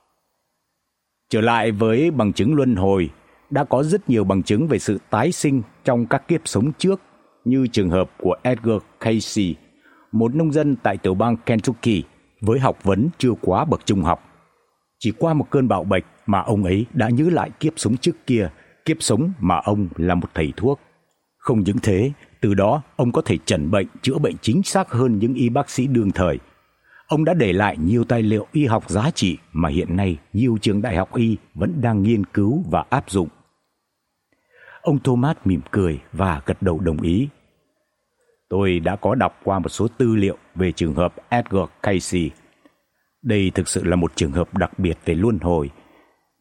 Trở lại với bằng chứng luân hồi, đã có rất nhiều bằng chứng về sự tái sinh trong các kiếp sống trước, như trường hợp của Edgar Casey, một nông dân tại tiểu bang Kentucky với học vấn chưa quá bậc trung học. Chỉ qua một cơn bạo bệnh mà ông ấy đã nhớ lại kiếp sống trước kia, kiếp sống mà ông là một thầy thuốc. Không những thế, từ đó ông có thể chẩn bệnh, chữa bệnh chính xác hơn những y bác sĩ đương thời. Ông đã để lại nhiều tài liệu y học giá trị mà hiện nay nhiều trường đại học y vẫn đang nghiên cứu và áp dụng. Ông Thomas mỉm cười và gật đầu đồng ý. Tôi đã có đọc qua một số tư liệu về trường hợp Edgar Cayce. Đây thực sự là một trường hợp đặc biệt về luân hồi,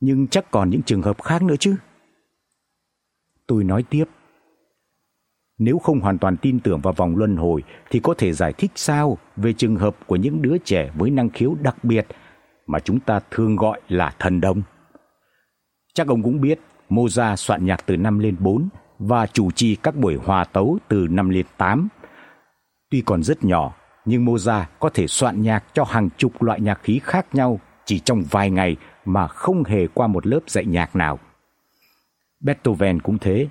nhưng chắc còn những trường hợp khác nữa chứ. Tôi nói tiếp, nếu không hoàn toàn tin tưởng vào vòng luân hồi thì có thể giải thích sao về trường hợp của những đứa trẻ với năng khiếu đặc biệt mà chúng ta thường gọi là thần đồng. Chắc ông cũng biết, Mozart soạn nhạc từ năm lên 4 và chủ trì các buổi hòa tấu từ năm lên 8. Tuy còn rất nhỏ, nhưng Mozart có thể soạn nhạc cho hàng chục loại nhạc khí khác nhau chỉ trong vài ngày mà không hề qua một lớp dạy nhạc nào. Beethoven cũng thế.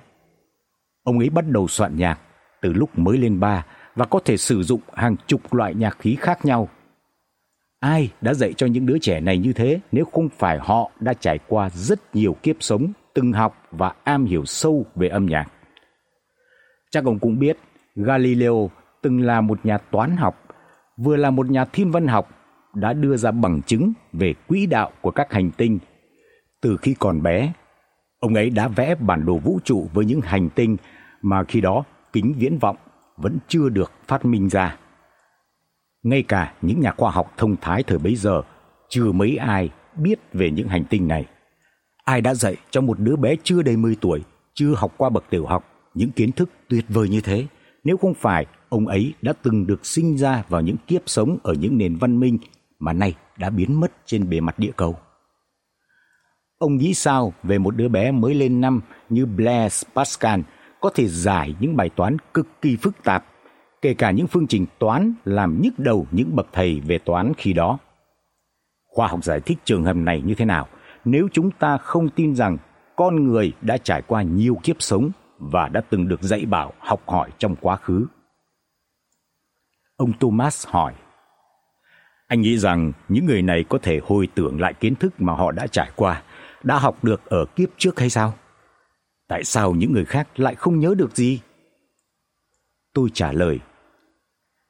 Ông ấy bắt đầu soạn nhạc từ lúc mới lên ba và có thể sử dụng hàng chục loại nhạc khí khác nhau. Ai đã dạy cho những đứa trẻ này như thế nếu không phải họ đã trải qua rất nhiều kiếp sống, từng học và am hiểu sâu về âm nhạc. Chắc ông cũng biết, Galileo từng là một nhà toán học, vừa là một nhà thiên văn học, đã đưa ra bằng chứng về quỹ đạo của các hành tinh. Từ khi còn bé, ông ấy đã vẽ bản đồ vũ trụ với những hành tinh mà khi đó kính viễn vọng vẫn chưa được phát minh ra. Ngay cả những nhà khoa học thông thái thời bấy giờ chưa mấy ai biết về những hành tinh này. Ai đã dạy cho một đứa bé chưa đầy 10 tuổi, chưa học qua bậc tiểu học những kiến thức tuyệt vời như thế, nếu không phải ông ấy đã từng được sinh ra vào những kiếp sống ở những nền văn minh mà nay đã biến mất trên bề mặt địa cầu. Ông nghĩ sao về một đứa bé mới lên năm như Blaise Pascal có thể giải những bài toán cực kỳ phức tạp, kể cả những phương trình toán làm nhức đầu những bậc thầy về toán khi đó. Khoa học giải thích trường hợp này như thế nào nếu chúng ta không tin rằng con người đã trải qua nhiều kiếp sống và đã từng được dạy bảo học hỏi trong quá khứ. Ông Thomas hỏi: Anh nghĩ rằng những người này có thể hồi tưởng lại kiến thức mà họ đã trải qua, đã học được ở kiếp trước hay sao? Tại sao những người khác lại không nhớ được gì? Tôi trả lời: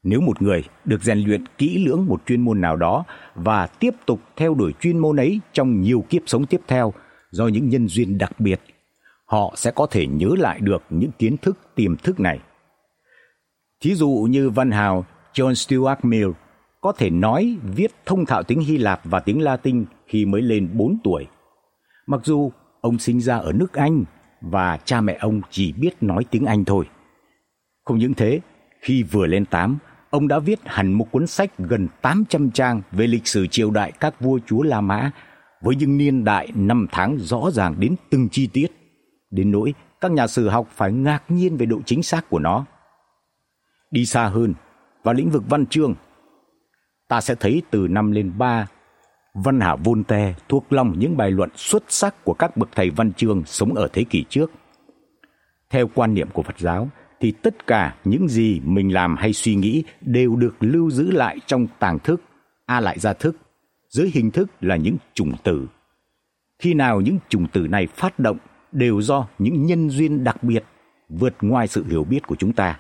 Nếu một người được rèn luyện kỹ lưỡng một chuyên môn nào đó và tiếp tục theo đuổi chuyên môn ấy trong nhiều kiếp sống tiếp theo do những nhân duyên đặc biệt, họ sẽ có thể nhớ lại được những kiến thức tiềm thức này. Thí dụ như văn hào John Stuart Mill có thể nói, viết thông thạo tiếng Hy Lạp và tiếng Latin khi mới lên 4 tuổi. Mặc dù ông sinh ra ở nước Anh và cha mẹ ông chỉ biết nói tiếng Anh thôi. Không những thế, khi vừa lên 8, ông đã viết hẳn một cuốn sách gần 800 trang về lịch sử triều đại các vua chúa La Mã với những niên đại năm tháng rõ ràng đến từng chi tiết, đến nỗi các nhà sử học phải ngạc nhiên về độ chính xác của nó. Đi xa hơn, vào lĩnh vực văn chương, ta sẽ thấy từ năm lên 3 Văn Hà Voltaire thuộc lòng những bài luận xuất sắc của các bậc thầy văn chương sống ở thế kỷ trước. Theo quan niệm của Phật giáo thì tất cả những gì mình làm hay suy nghĩ đều được lưu giữ lại trong tàng thức, a lại gia thức, dưới hình thức là những chủng tử. Khi nào những chủng tử này phát động đều do những nhân duyên đặc biệt vượt ngoài sự hiểu biết của chúng ta.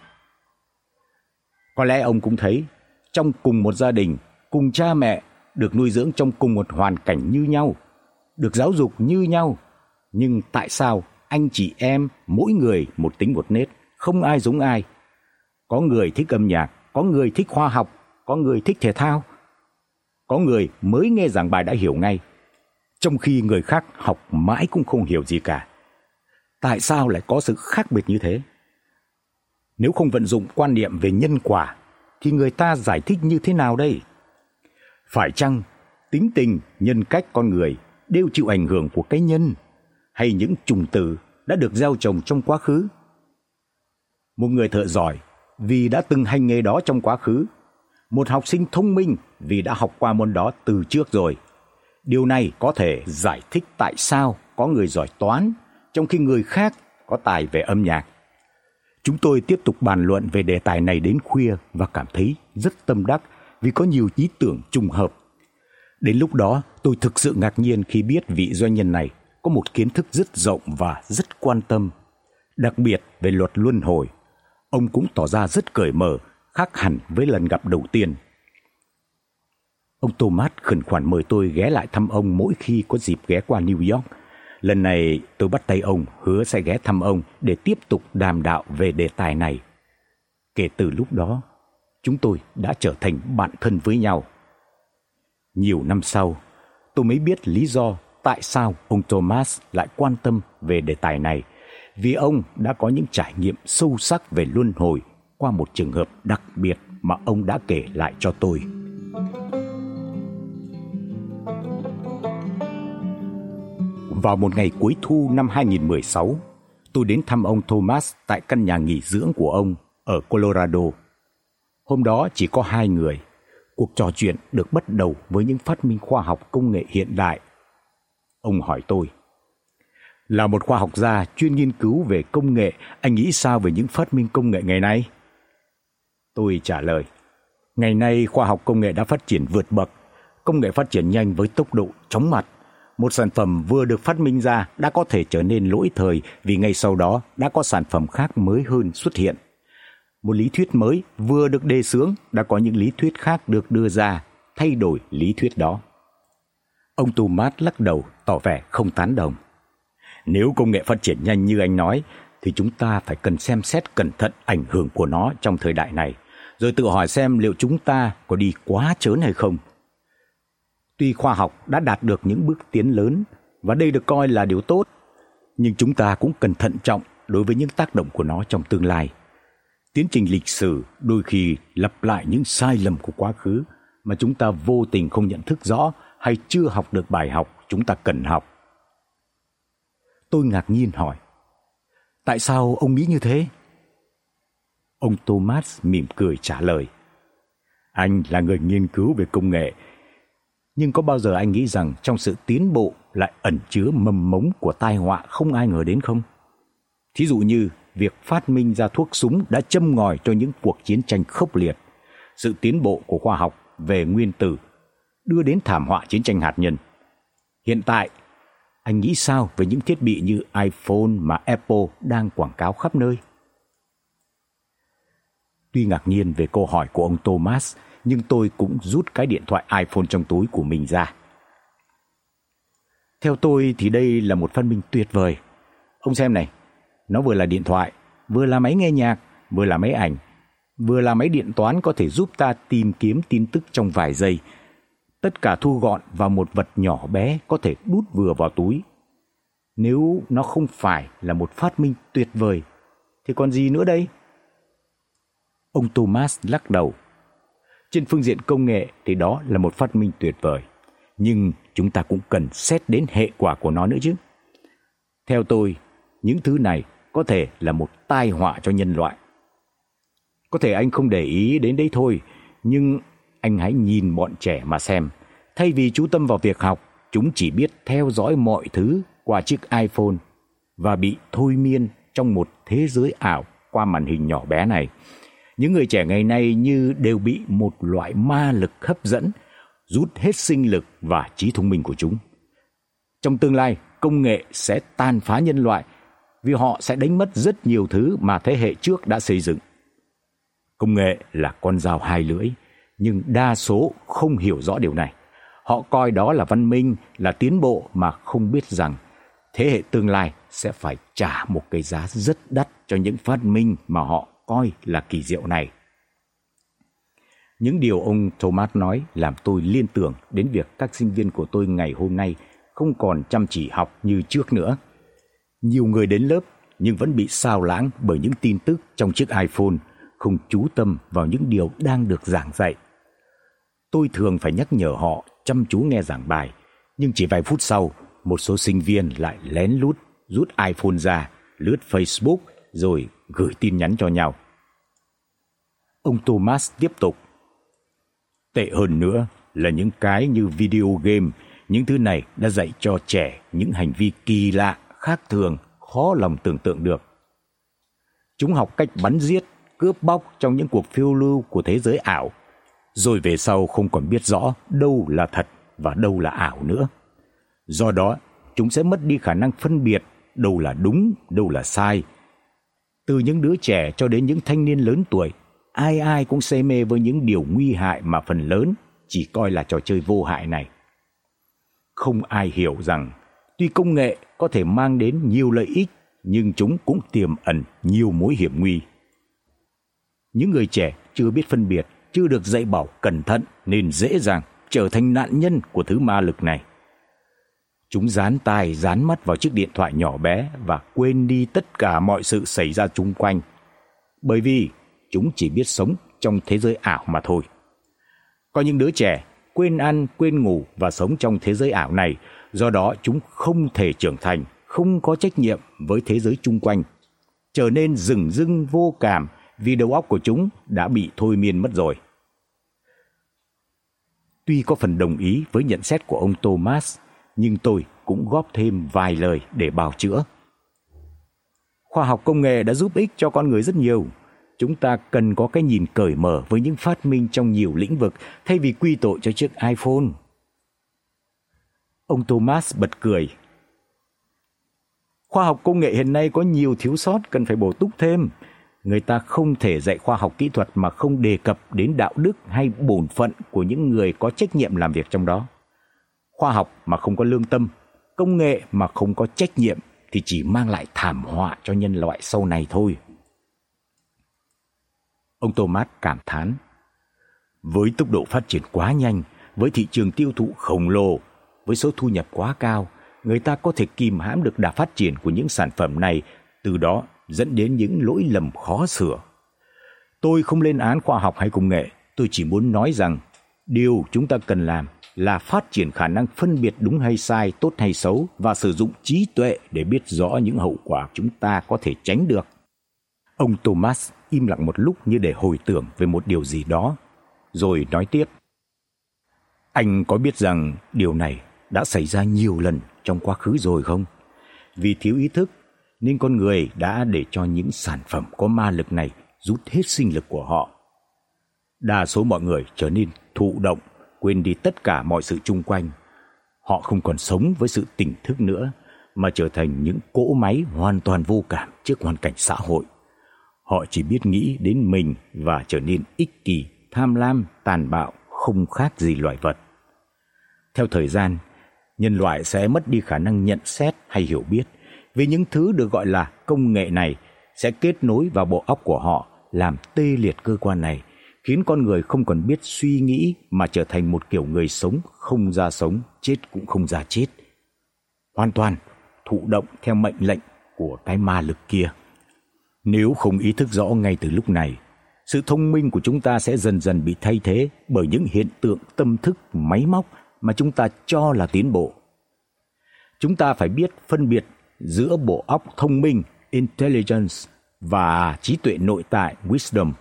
Có lẽ ông cũng thấy trong cùng một gia đình, cùng cha mẹ được nuôi dưỡng trong cùng một hoàn cảnh như nhau, được giáo dục như nhau, nhưng tại sao anh chị em mỗi người một tính một nết, không ai giống ai? Có người thích âm nhạc, có người thích khoa học, có người thích thể thao. Có người mới nghe giảng bài đã hiểu ngay, trong khi người khác học mãi cũng không hiểu gì cả. Tại sao lại có sự khác biệt như thế? Nếu không vận dụng quan niệm về nhân quả thì người ta giải thích như thế nào đây? Phải chăng tính tình, nhân cách con người đều chịu ảnh hưởng của cái nhân hay những trùng từ đã được gieo trồng trong quá khứ? Một người thợ giỏi vì đã từng hành nghề đó trong quá khứ, một học sinh thông minh vì đã học qua môn đó từ trước rồi. Điều này có thể giải thích tại sao có người giỏi toán trong khi người khác có tài về âm nhạc. Chúng tôi tiếp tục bàn luận về đề tài này đến khuya và cảm thấy rất tâm đắc vì có nhiều ý tưởng trùng hợp. Đến lúc đó, tôi thực sự ngạc nhiên khi biết vị doanh nhân này có một kiến thức rất rộng và rất quan tâm, đặc biệt về luật luân hồi. Ông cũng tỏ ra rất cởi mở, khác hẳn với lần gặp đầu tiên. Ông Thomas khẩn khoản mời tôi ghé lại thăm ông mỗi khi có dịp ghé qua New York Lần này tôi bắt tay ông hứa sẽ ghé thăm ông để tiếp tục đàm đạo về đề tài này. Kể từ lúc đó, chúng tôi đã trở thành bạn thân với nhau. Nhiều năm sau, tôi mới biết lý do tại sao ông Thomas lại quan tâm về đề tài này, vì ông đã có những trải nghiệm sâu sắc về luân hồi qua một trường hợp đặc biệt mà ông đã kể lại cho tôi. Vào một ngày cuối thu năm 2016, tôi đến thăm ông Thomas tại căn nhà nghỉ dưỡng của ông ở Colorado. Hôm đó chỉ có hai người. Cuộc trò chuyện được bắt đầu với những phát minh khoa học công nghệ hiện đại. Ông hỏi tôi: "Là một khoa học gia chuyên nghiên cứu về công nghệ, anh nghĩ sao về những phát minh công nghệ ngày nay?" Tôi trả lời: "Ngày nay khoa học công nghệ đã phát triển vượt bậc, công nghệ phát triển nhanh với tốc độ chóng mặt một sản phẩm vừa được phát minh ra đã có thể trở nên lỗi thời vì ngay sau đó đã có sản phẩm khác mới hơn xuất hiện. Một lý thuyết mới vừa được đề xướng đã có những lý thuyết khác được đưa ra thay đổi lý thuyết đó. Ông Thomas lắc đầu tỏ vẻ không tán đồng. Nếu công nghệ phát triển nhanh như anh nói thì chúng ta phải cần xem xét cẩn thận ảnh hưởng của nó trong thời đại này, rồi tự hỏi xem liệu chúng ta có đi quá chớn hay không Tuy khoa học đã đạt được những bước tiến lớn và đây được coi là điều tốt, nhưng chúng ta cũng cần thận trọng đối với những tác động của nó trong tương lai. Tiến trình lịch sử đôi khi lặp lại những sai lầm của quá khứ mà chúng ta vô tình không nhận thức rõ hay chưa học được bài học chúng ta cần học. Tôi ngạc nhiên hỏi: "Tại sao ông nghĩ như thế?" Ông Thomas mỉm cười trả lời: "Anh là người nghiên cứu về công nghệ, nhưng có bao giờ anh nghĩ rằng trong sự tiến bộ lại ẩn chứa mầm mống của tai họa không ai ngờ đến không? Thí dụ như việc phát minh ra thuốc súng đã châm ngòi cho những cuộc chiến tranh khốc liệt, sự tiến bộ của khoa học về nguyên tử đưa đến thảm họa chiến tranh hạt nhân. Hiện tại, anh nghĩ sao về những thiết bị như iPhone mà Apple đang quảng cáo khắp nơi? Tuy ngạc nhiên về câu hỏi của ông Thomas, nhưng tôi cũng rút cái điện thoại iPhone trong túi của mình ra. Theo tôi thì đây là một phát minh tuyệt vời. Ông xem này, nó vừa là điện thoại, vừa là máy nghe nhạc, vừa là máy ảnh, vừa là máy điện toán có thể giúp ta tìm kiếm tin tức trong vài giây. Tất cả thu gọn vào một vật nhỏ bé có thể đút vừa vào túi. Nếu nó không phải là một phát minh tuyệt vời thì còn gì nữa đây? Ông Thomas lắc đầu. Trên phương diện công nghệ thì đó là một phát minh tuyệt vời, nhưng chúng ta cũng cần xét đến hệ quả của nó nữa chứ. Theo tôi, những thứ này có thể là một tai họa cho nhân loại. Có thể anh không để ý đến đấy thôi, nhưng anh hãy nhìn bọn trẻ mà xem, thay vì chú tâm vào việc học, chúng chỉ biết theo dõi mọi thứ qua chiếc iPhone và bị thôi miên trong một thế giới ảo qua màn hình nhỏ bé này những người trẻ ngày nay như đều bị một loại ma lực hấp dẫn, rút hết sinh lực và trí thông minh của chúng. Trong tương lai, công nghệ sẽ tàn phá nhân loại vì họ sẽ đánh mất rất nhiều thứ mà thế hệ trước đã xây dựng. Công nghệ là con dao hai lưỡi, nhưng đa số không hiểu rõ điều này. Họ coi đó là văn minh, là tiến bộ mà không biết rằng thế hệ tương lai sẽ phải trả một cái giá rất đắt cho những phát minh mà họ coi là kỳ diệu này. Những điều ông Thomas nói làm tôi liên tưởng đến việc các sinh viên của tôi ngày hôm nay không còn chăm chỉ học như trước nữa. Nhiều người đến lớp nhưng vẫn bị sao lãng bởi những tin tức trong chiếc iPhone, không chú tâm vào những điều đang được giảng dạy. Tôi thường phải nhắc nhở họ chăm chú nghe giảng bài, nhưng chỉ vài phút sau, một số sinh viên lại lén lút rút iPhone ra, lướt Facebook rồi gửi tin nhắn cho nhau. Ông Thomas tiếp tục. Tệ hơn nữa là những cái như video game, những thứ này đã dạy cho trẻ những hành vi kỳ lạ, khác thường, khó lòng tưởng tượng được. Chúng học cách bắn giết, cướp bóc trong những cuộc phiêu lưu của thế giới ảo, rồi về sau không còn biết rõ đâu là thật và đâu là ảo nữa. Do đó, chúng sẽ mất đi khả năng phân biệt đâu là đúng, đâu là sai. Từ những đứa trẻ cho đến những thanh niên lớn tuổi, ai ai cũng say mê với những điều nguy hại mà phần lớn chỉ coi là trò chơi vô hại này. Không ai hiểu rằng tuy công nghệ có thể mang đến nhiều lợi ích nhưng chúng cũng tiềm ẩn nhiều mối hiểm nguy. Những người trẻ chưa biết phân biệt, chưa được dạy bảo cẩn thận nên dễ dàng trở thành nạn nhân của thứ ma lực này. Chúng dán tai dán mắt vào chiếc điện thoại nhỏ bé và quên đi tất cả mọi sự xảy ra xung quanh. Bởi vì chúng chỉ biết sống trong thế giới ảo mà thôi. Có những đứa trẻ quên ăn, quên ngủ và sống trong thế giới ảo này, do đó chúng không thể trưởng thành, không có trách nhiệm với thế giới chung quanh, trở nên rừng rưng vô cảm vì đầu óc của chúng đã bị thôi miên mất rồi. Tuy có phần đồng ý với nhận xét của ông Thomas, nhưng tôi cũng góp thêm vài lời để bào chữa. Khoa học công nghệ đã giúp ích cho con người rất nhiều. Chúng ta cần có cái nhìn cởi mở với những phát minh trong nhiều lĩnh vực thay vì quy tội cho chiếc iPhone. Ông Thomas bật cười. Khoa học công nghệ hiện nay có nhiều thiếu sót cần phải bổ túc thêm. Người ta không thể dạy khoa học kỹ thuật mà không đề cập đến đạo đức hay bổn phận của những người có trách nhiệm làm việc trong đó khoa học mà không có lương tâm, công nghệ mà không có trách nhiệm thì chỉ mang lại thảm họa cho nhân loại sau này thôi. Ông Thomas cảm thán, với tốc độ phát triển quá nhanh, với thị trường tiêu thụ khổng lồ, với số thu nhập quá cao, người ta có thể kìm hãm được đà phát triển của những sản phẩm này, từ đó dẫn đến những lỗi lầm khó sửa. Tôi không lên án khoa học hay công nghệ, tôi chỉ muốn nói rằng điều chúng ta cần làm là phát triển khả năng phân biệt đúng hay sai, tốt hay xấu và sử dụng trí tuệ để biết rõ những hậu quả chúng ta có thể tránh được. Ông Thomas im lặng một lúc như để hồi tưởng về một điều gì đó, rồi nói tiếp. Anh có biết rằng điều này đã xảy ra nhiều lần trong quá khứ rồi không? Vì thiếu ý thức nên con người đã để cho những sản phẩm có ma lực này rút hết sinh lực của họ. Đa số mọi người trở nên thụ động quên đi tất cả mọi sự chung quanh. Họ không còn sống với sự tỉnh thức nữa mà trở thành những cỗ máy hoàn toàn vô cảm trước hoàn cảnh xã hội. Họ chỉ biết nghĩ đến mình và trở nên ích kỷ, tham lam, tàn bạo, không khác gì loài vật. Theo thời gian, nhân loại sẽ mất đi khả năng nhận xét hay hiểu biết vì những thứ được gọi là công nghệ này sẽ kết nối vào bộ óc của họ làm tê liệt cơ quan này khiến con người không còn biết suy nghĩ mà trở thành một kiểu người sống không ra sống, chết cũng không ra chết. Hoàn toàn thụ động theo mệnh lệnh của cái ma lực kia. Nếu không ý thức rõ ngay từ lúc này, sự thông minh của chúng ta sẽ dần dần bị thay thế bởi những hiện tượng tâm thức máy móc mà chúng ta cho là tiến bộ. Chúng ta phải biết phân biệt giữa bộ óc thông minh intelligence và trí tuệ nội tại wisdom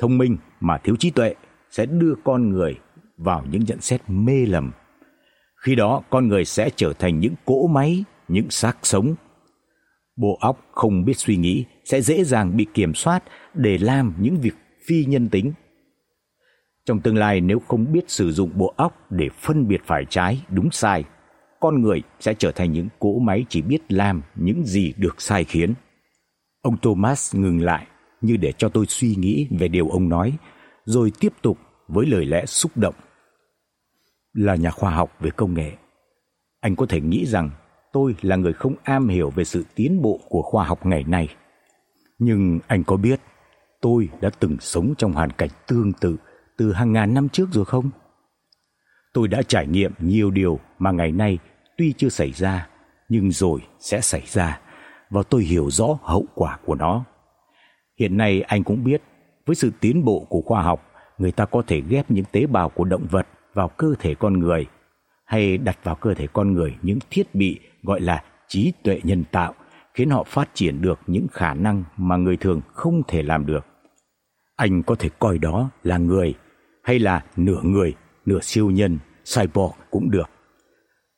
thông minh mà thiếu trí tuệ sẽ đưa con người vào những nhận xét mê lầm. Khi đó con người sẽ trở thành những cỗ máy, những xác sống. Bộ óc không biết suy nghĩ sẽ dễ dàng bị kiểm soát để làm những việc phi nhân tính. Trong tương lai nếu không biết sử dụng bộ óc để phân biệt phải trái, đúng sai, con người sẽ trở thành những cỗ máy chỉ biết làm những gì được sai khiến. Ông Thomas ngừng lại như để cho tôi suy nghĩ về điều ông nói, rồi tiếp tục với lời lẽ xúc động. Là nhà khoa học về công nghệ, anh có thể nghĩ rằng tôi là người không am hiểu về sự tiến bộ của khoa học ngày nay. Nhưng anh có biết tôi đã từng sống trong hoàn cảnh tương tự từ hàng ngàn năm trước rồi không? Tôi đã trải nghiệm nhiều điều mà ngày nay tuy chưa xảy ra nhưng rồi sẽ xảy ra và tôi hiểu rõ hậu quả của nó. Hiện nay anh cũng biết, với sự tiến bộ của khoa học, người ta có thể ghép những tế bào của động vật vào cơ thể con người hay đặt vào cơ thể con người những thiết bị gọi là trí tuệ nhân tạo khiến họ phát triển được những khả năng mà người thường không thể làm được. Anh có thể coi đó là người hay là nửa người, nửa siêu nhân, cyborg cũng được.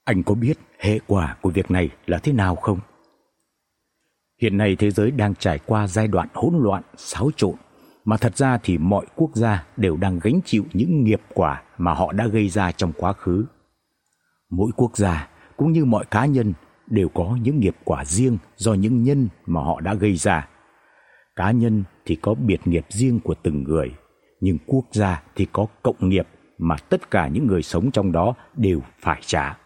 Anh có biết hệ quả của việc này là thế nào không? Hiện nay thế giới đang trải qua giai đoạn hỗn loạn, xáo trộn, mà thật ra thì mọi quốc gia đều đang gánh chịu những nghiệp quả mà họ đã gây ra trong quá khứ. Mỗi quốc gia cũng như mọi cá nhân đều có những nghiệp quả riêng do những nhân mà họ đã gây ra. Cá nhân thì có biệt nghiệp riêng của từng người, nhưng quốc gia thì có cộng nghiệp mà tất cả những người sống trong đó đều phải trả.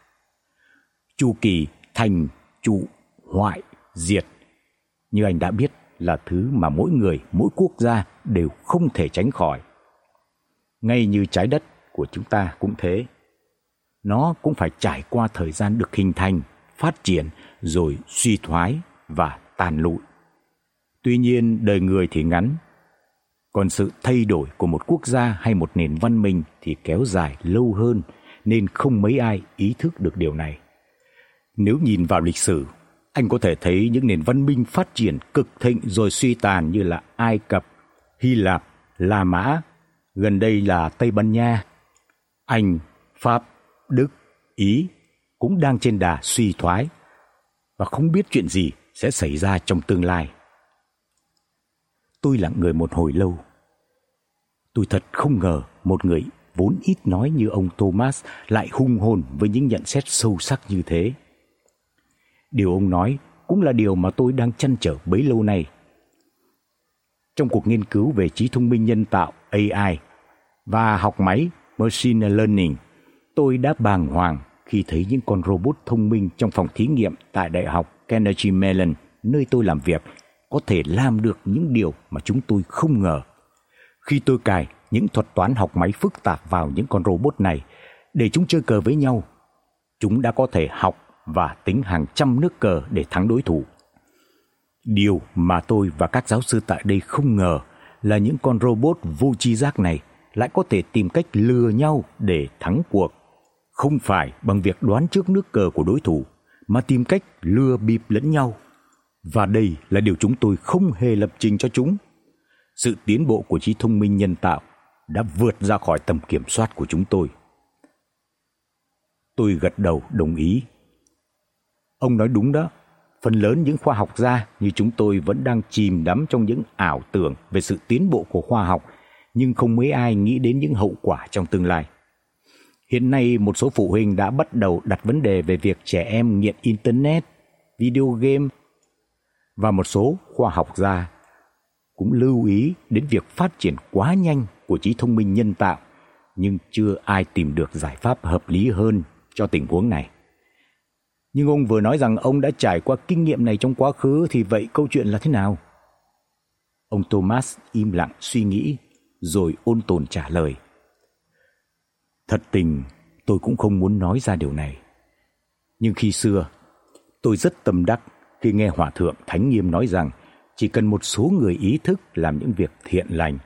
Chu kỳ thành, trụ, hoại, diệt như anh đã biết là thứ mà mỗi người, mỗi quốc gia đều không thể tránh khỏi. Ngay như trái đất của chúng ta cũng thế. Nó cũng phải trải qua thời gian được hình thành, phát triển rồi suy thoái và tàn lụi. Tuy nhiên đời người thì ngắn, còn sự thay đổi của một quốc gia hay một nền văn minh thì kéo dài lâu hơn nên không mấy ai ý thức được điều này. Nếu nhìn vào lịch sử, anh có thể thấy những nền văn minh phát triển cực thịnh rồi suy tàn như là Ai Cập, Hy Lạp, La Mã, gần đây là Tây Ban Nha, Anh, Pháp, Đức, Ý cũng đang trên đà suy thoái và không biết chuyện gì sẽ xảy ra trong tương lai. Tôi lặng người một hồi lâu. Tôi thật không ngờ một người vốn ít nói như ông Thomas lại hung hồn với những nhận xét sâu sắc như thế. Điều ông nói cũng là điều mà tôi đang chăn trở bấy lâu nay. Trong cuộc nghiên cứu về trí thông minh nhân tạo AI và học máy machine learning, tôi đã bàng hoàng khi thấy những con robot thông minh trong phòng thí nghiệm tại Đại học Carnegie Mellon nơi tôi làm việc có thể làm được những điều mà chúng tôi không ngờ. Khi tôi cài những thuật toán học máy phức tạp vào những con robot này để chúng chơi cờ với nhau, chúng đã có thể học và tính hàng trăm nước cờ để thắng đối thủ. Điều mà tôi và các giáo sư tại đây không ngờ là những con robot vô tri giác này lại có thể tìm cách lừa nhau để thắng cuộc, không phải bằng việc đoán trước nước cờ của đối thủ, mà tìm cách lừa bịp lẫn nhau. Và đây là điều chúng tôi không hề lập trình cho chúng. Sự tiến bộ của trí thông minh nhân tạo đã vượt ra khỏi tầm kiểm soát của chúng tôi. Tôi gật đầu đồng ý Ông nói đúng đó, phần lớn những khoa học gia như chúng tôi vẫn đang chìm đắm trong những ảo tưởng về sự tiến bộ của khoa học, nhưng không mấy ai nghĩ đến những hậu quả trong tương lai. Hiện nay một số phụ huynh đã bắt đầu đặt vấn đề về việc trẻ em nghiện internet, video game và một số khoa học gia cũng lưu ý đến việc phát triển quá nhanh của trí thông minh nhân tạo, nhưng chưa ai tìm được giải pháp hợp lý hơn cho tình huống này. Nhưng ông vừa nói rằng ông đã trải qua kinh nghiệm này trong quá khứ thì vậy câu chuyện là thế nào? Ông Thomas im lặng suy nghĩ rồi ôn tồn trả lời. Thật tình tôi cũng không muốn nói ra điều này. Nhưng khi xưa tôi rất tâm đắc khi nghe hòa thượng Thánh Nghiêm nói rằng chỉ cần một số người ý thức làm những việc thiện lành,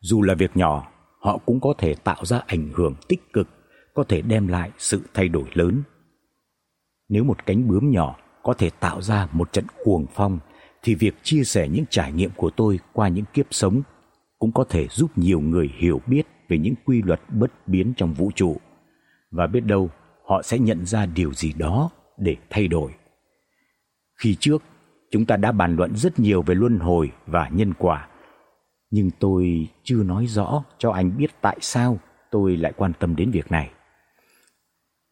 dù là việc nhỏ, họ cũng có thể tạo ra ảnh hưởng tích cực, có thể đem lại sự thay đổi lớn. Nếu một cánh bướm nhỏ có thể tạo ra một trận cuồng phong thì việc chia sẻ những trải nghiệm của tôi qua những kiếp sống cũng có thể giúp nhiều người hiểu biết về những quy luật bất biến trong vũ trụ và biết đâu họ sẽ nhận ra điều gì đó để thay đổi. Khi trước, chúng ta đã bàn luận rất nhiều về luân hồi và nhân quả, nhưng tôi chưa nói rõ cho anh biết tại sao tôi lại quan tâm đến việc này.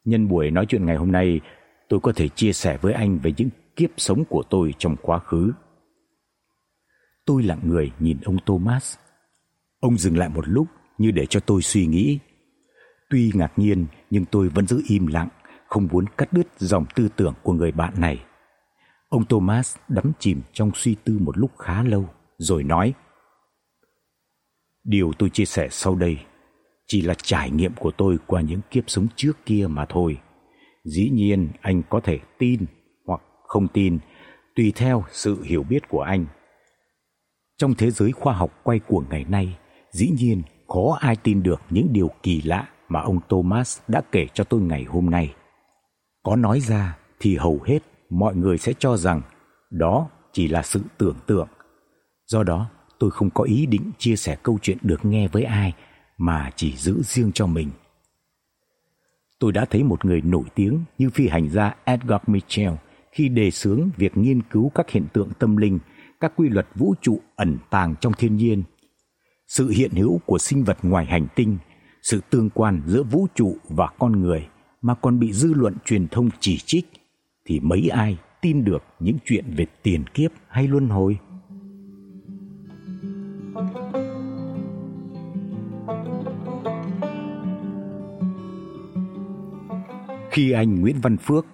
Nhân buổi nói chuyện ngày hôm nay, tôi có thể chia sẻ với anh về những kiếp sống của tôi trong quá khứ. Tôi lặng người nhìn ông Thomas. Ông dừng lại một lúc như để cho tôi suy nghĩ. Tuy ngạc nhiên nhưng tôi vẫn giữ im lặng, không muốn cắt đứt dòng tư tưởng của người bạn này. Ông Thomas đắm chìm trong suy tư một lúc khá lâu rồi nói: "Điều tôi chia sẻ sau đây chỉ là trải nghiệm của tôi qua những kiếp sống trước kia mà thôi. Dĩ nhiên anh có thể tin hoặc không tin tùy theo sự hiểu biết của anh. Trong thế giới khoa học quay cuồng ngày nay, dĩ nhiên khó ai tin được những điều kỳ lạ mà ông Thomas đã kể cho tôi ngày hôm nay. Có nói ra thì hầu hết mọi người sẽ cho rằng đó chỉ là sự tưởng tượng. Do đó, tôi không có ý định chia sẻ câu chuyện được nghe với ai mà chỉ giữ riêng cho mình. Tôi đã thấy một người nổi tiếng như phi hành gia Edgar Mitchell khi đề xướng việc nghiên cứu các hiện tượng tâm linh, các quy luật vũ trụ ẩn tàng trong thiên nhiên, sự hiện hữu của sinh vật ngoài hành tinh, sự tương quan giữa vũ trụ và con người mà còn bị dư luận truyền thông chỉ trích thì mấy ai tin được những chuyện về tiền kiếp hay luân hồi? Khi anh Nguyễn Văn Phước,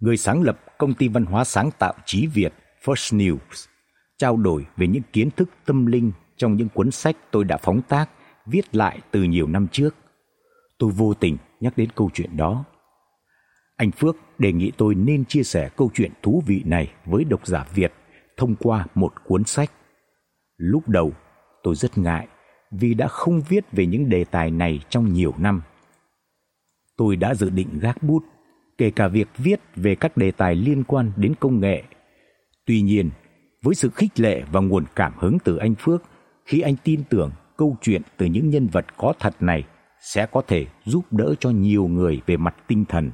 người sáng lập công ty văn hóa sáng tạo Chí Việt First News, trao đổi về những kiến thức tâm linh trong những cuốn sách tôi đã phóng tác viết lại từ nhiều năm trước. Tôi vô tình nhắc đến câu chuyện đó. Anh Phước đề nghị tôi nên chia sẻ câu chuyện thú vị này với độc giả Việt thông qua một cuốn sách. Lúc đầu, tôi rất ngại vì đã không viết về những đề tài này trong nhiều năm. Tôi đã dự định gác bút, kể cả việc viết về các đề tài liên quan đến công nghệ. Tuy nhiên, với sự khích lệ và nguồn cảm hứng từ anh Phước, khi anh tin tưởng câu chuyện từ những nhân vật có thật này sẽ có thể giúp đỡ cho nhiều người về mặt tinh thần.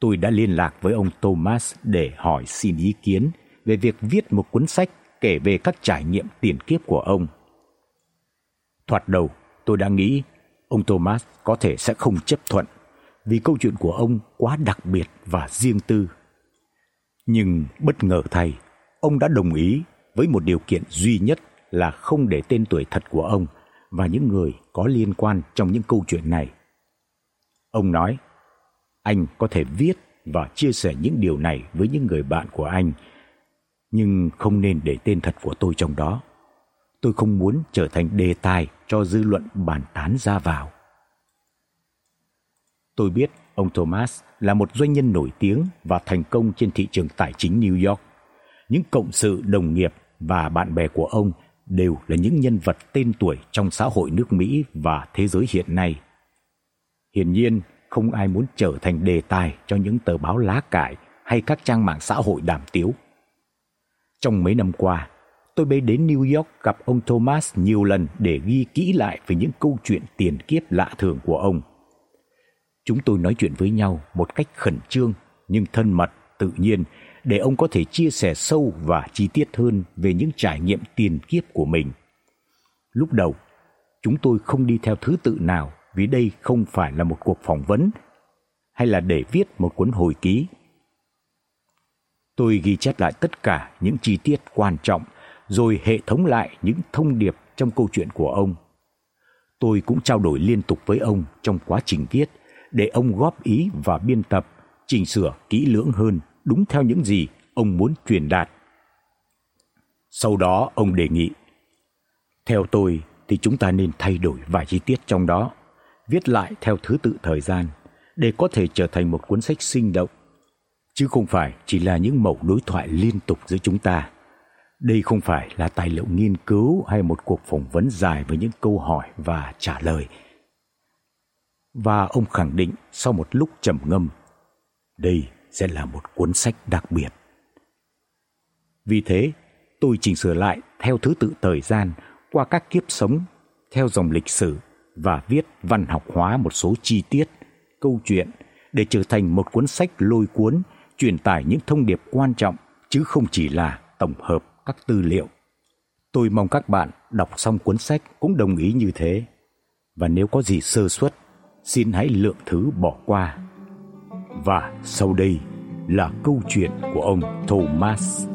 Tôi đã liên lạc với ông Thomas để hỏi xin ý kiến về việc viết một cuốn sách kể về các trải nghiệm tiền kiếp của ông. Thoạt đầu, tôi đã nghĩ ông Thomas có thể sẽ không chấp thuận vì câu chuyện của ông quá đặc biệt và riêng tư. Nhưng bất ngờ thay, ông đã đồng ý với một điều kiện duy nhất là không để tên tuổi thật của ông và những người có liên quan trong những câu chuyện này. Ông nói: "Anh có thể viết và chia sẻ những điều này với những người bạn của anh, nhưng không nên để tên thật của tôi trong đó. Tôi không muốn trở thành đề tài cho dư luận bàn tán ra vào." Tôi biết ông Thomas là một doanh nhân nổi tiếng và thành công trên thị trường tài chính New York. Những cộng sự đồng nghiệp và bạn bè của ông đều là những nhân vật tên tuổi trong xã hội nước Mỹ và thế giới hiện nay. Hiển nhiên, không ai muốn trở thành đề tài cho những tờ báo lá cải hay các trang mạng xã hội đàm tiếu. Trong mấy năm qua, tôi bay đến New York gặp ông Thomas nhiều lần để ghi kỹ lại về những câu chuyện tiền kiếp lạ thường của ông. Chúng tôi nói chuyện với nhau một cách khẩn trương nhưng thân mật, tự nhiên để ông có thể chia sẻ sâu và chi tiết hơn về những trải nghiệm tiền kiếp của mình. Lúc đầu, chúng tôi không đi theo thứ tự nào vì đây không phải là một cuộc phỏng vấn hay là để viết một cuốn hồi ký. Tôi ghi chép lại tất cả những chi tiết quan trọng rồi hệ thống lại những thông điệp trong câu chuyện của ông. Tôi cũng trao đổi liên tục với ông trong quá trình viết để ông góp ý và biên tập, chỉnh sửa kỹ lưỡng hơn đúng theo những gì ông muốn truyền đạt. Sau đó ông đề nghị: "Theo tôi thì chúng ta nên thay đổi vài chi tiết trong đó, viết lại theo thứ tự thời gian để có thể trở thành một cuốn sách sinh động, chứ không phải chỉ là những mẩu đối thoại liên tục giữa chúng ta." Đây không phải là tài liệu nghiên cứu hay một cuộc phỏng vấn dài với những câu hỏi và trả lời. Và ông khẳng định sau một lúc trầm ngâm, đây sẽ là một cuốn sách đặc biệt. Vì thế, tôi chỉnh sửa lại theo thứ tự thời gian qua các kiếp sống, theo dòng lịch sử và viết văn học hóa một số chi tiết, câu chuyện để trở thành một cuốn sách lôi cuốn truyền tải những thông điệp quan trọng chứ không chỉ là tổng hợp các tư liệu. Tôi mong các bạn đọc xong cuốn sách cũng đồng ý như thế. Và nếu có gì sơ suất, xin hãy lượng thứ bỏ qua. Và sau đây là câu chuyện của ông Thomas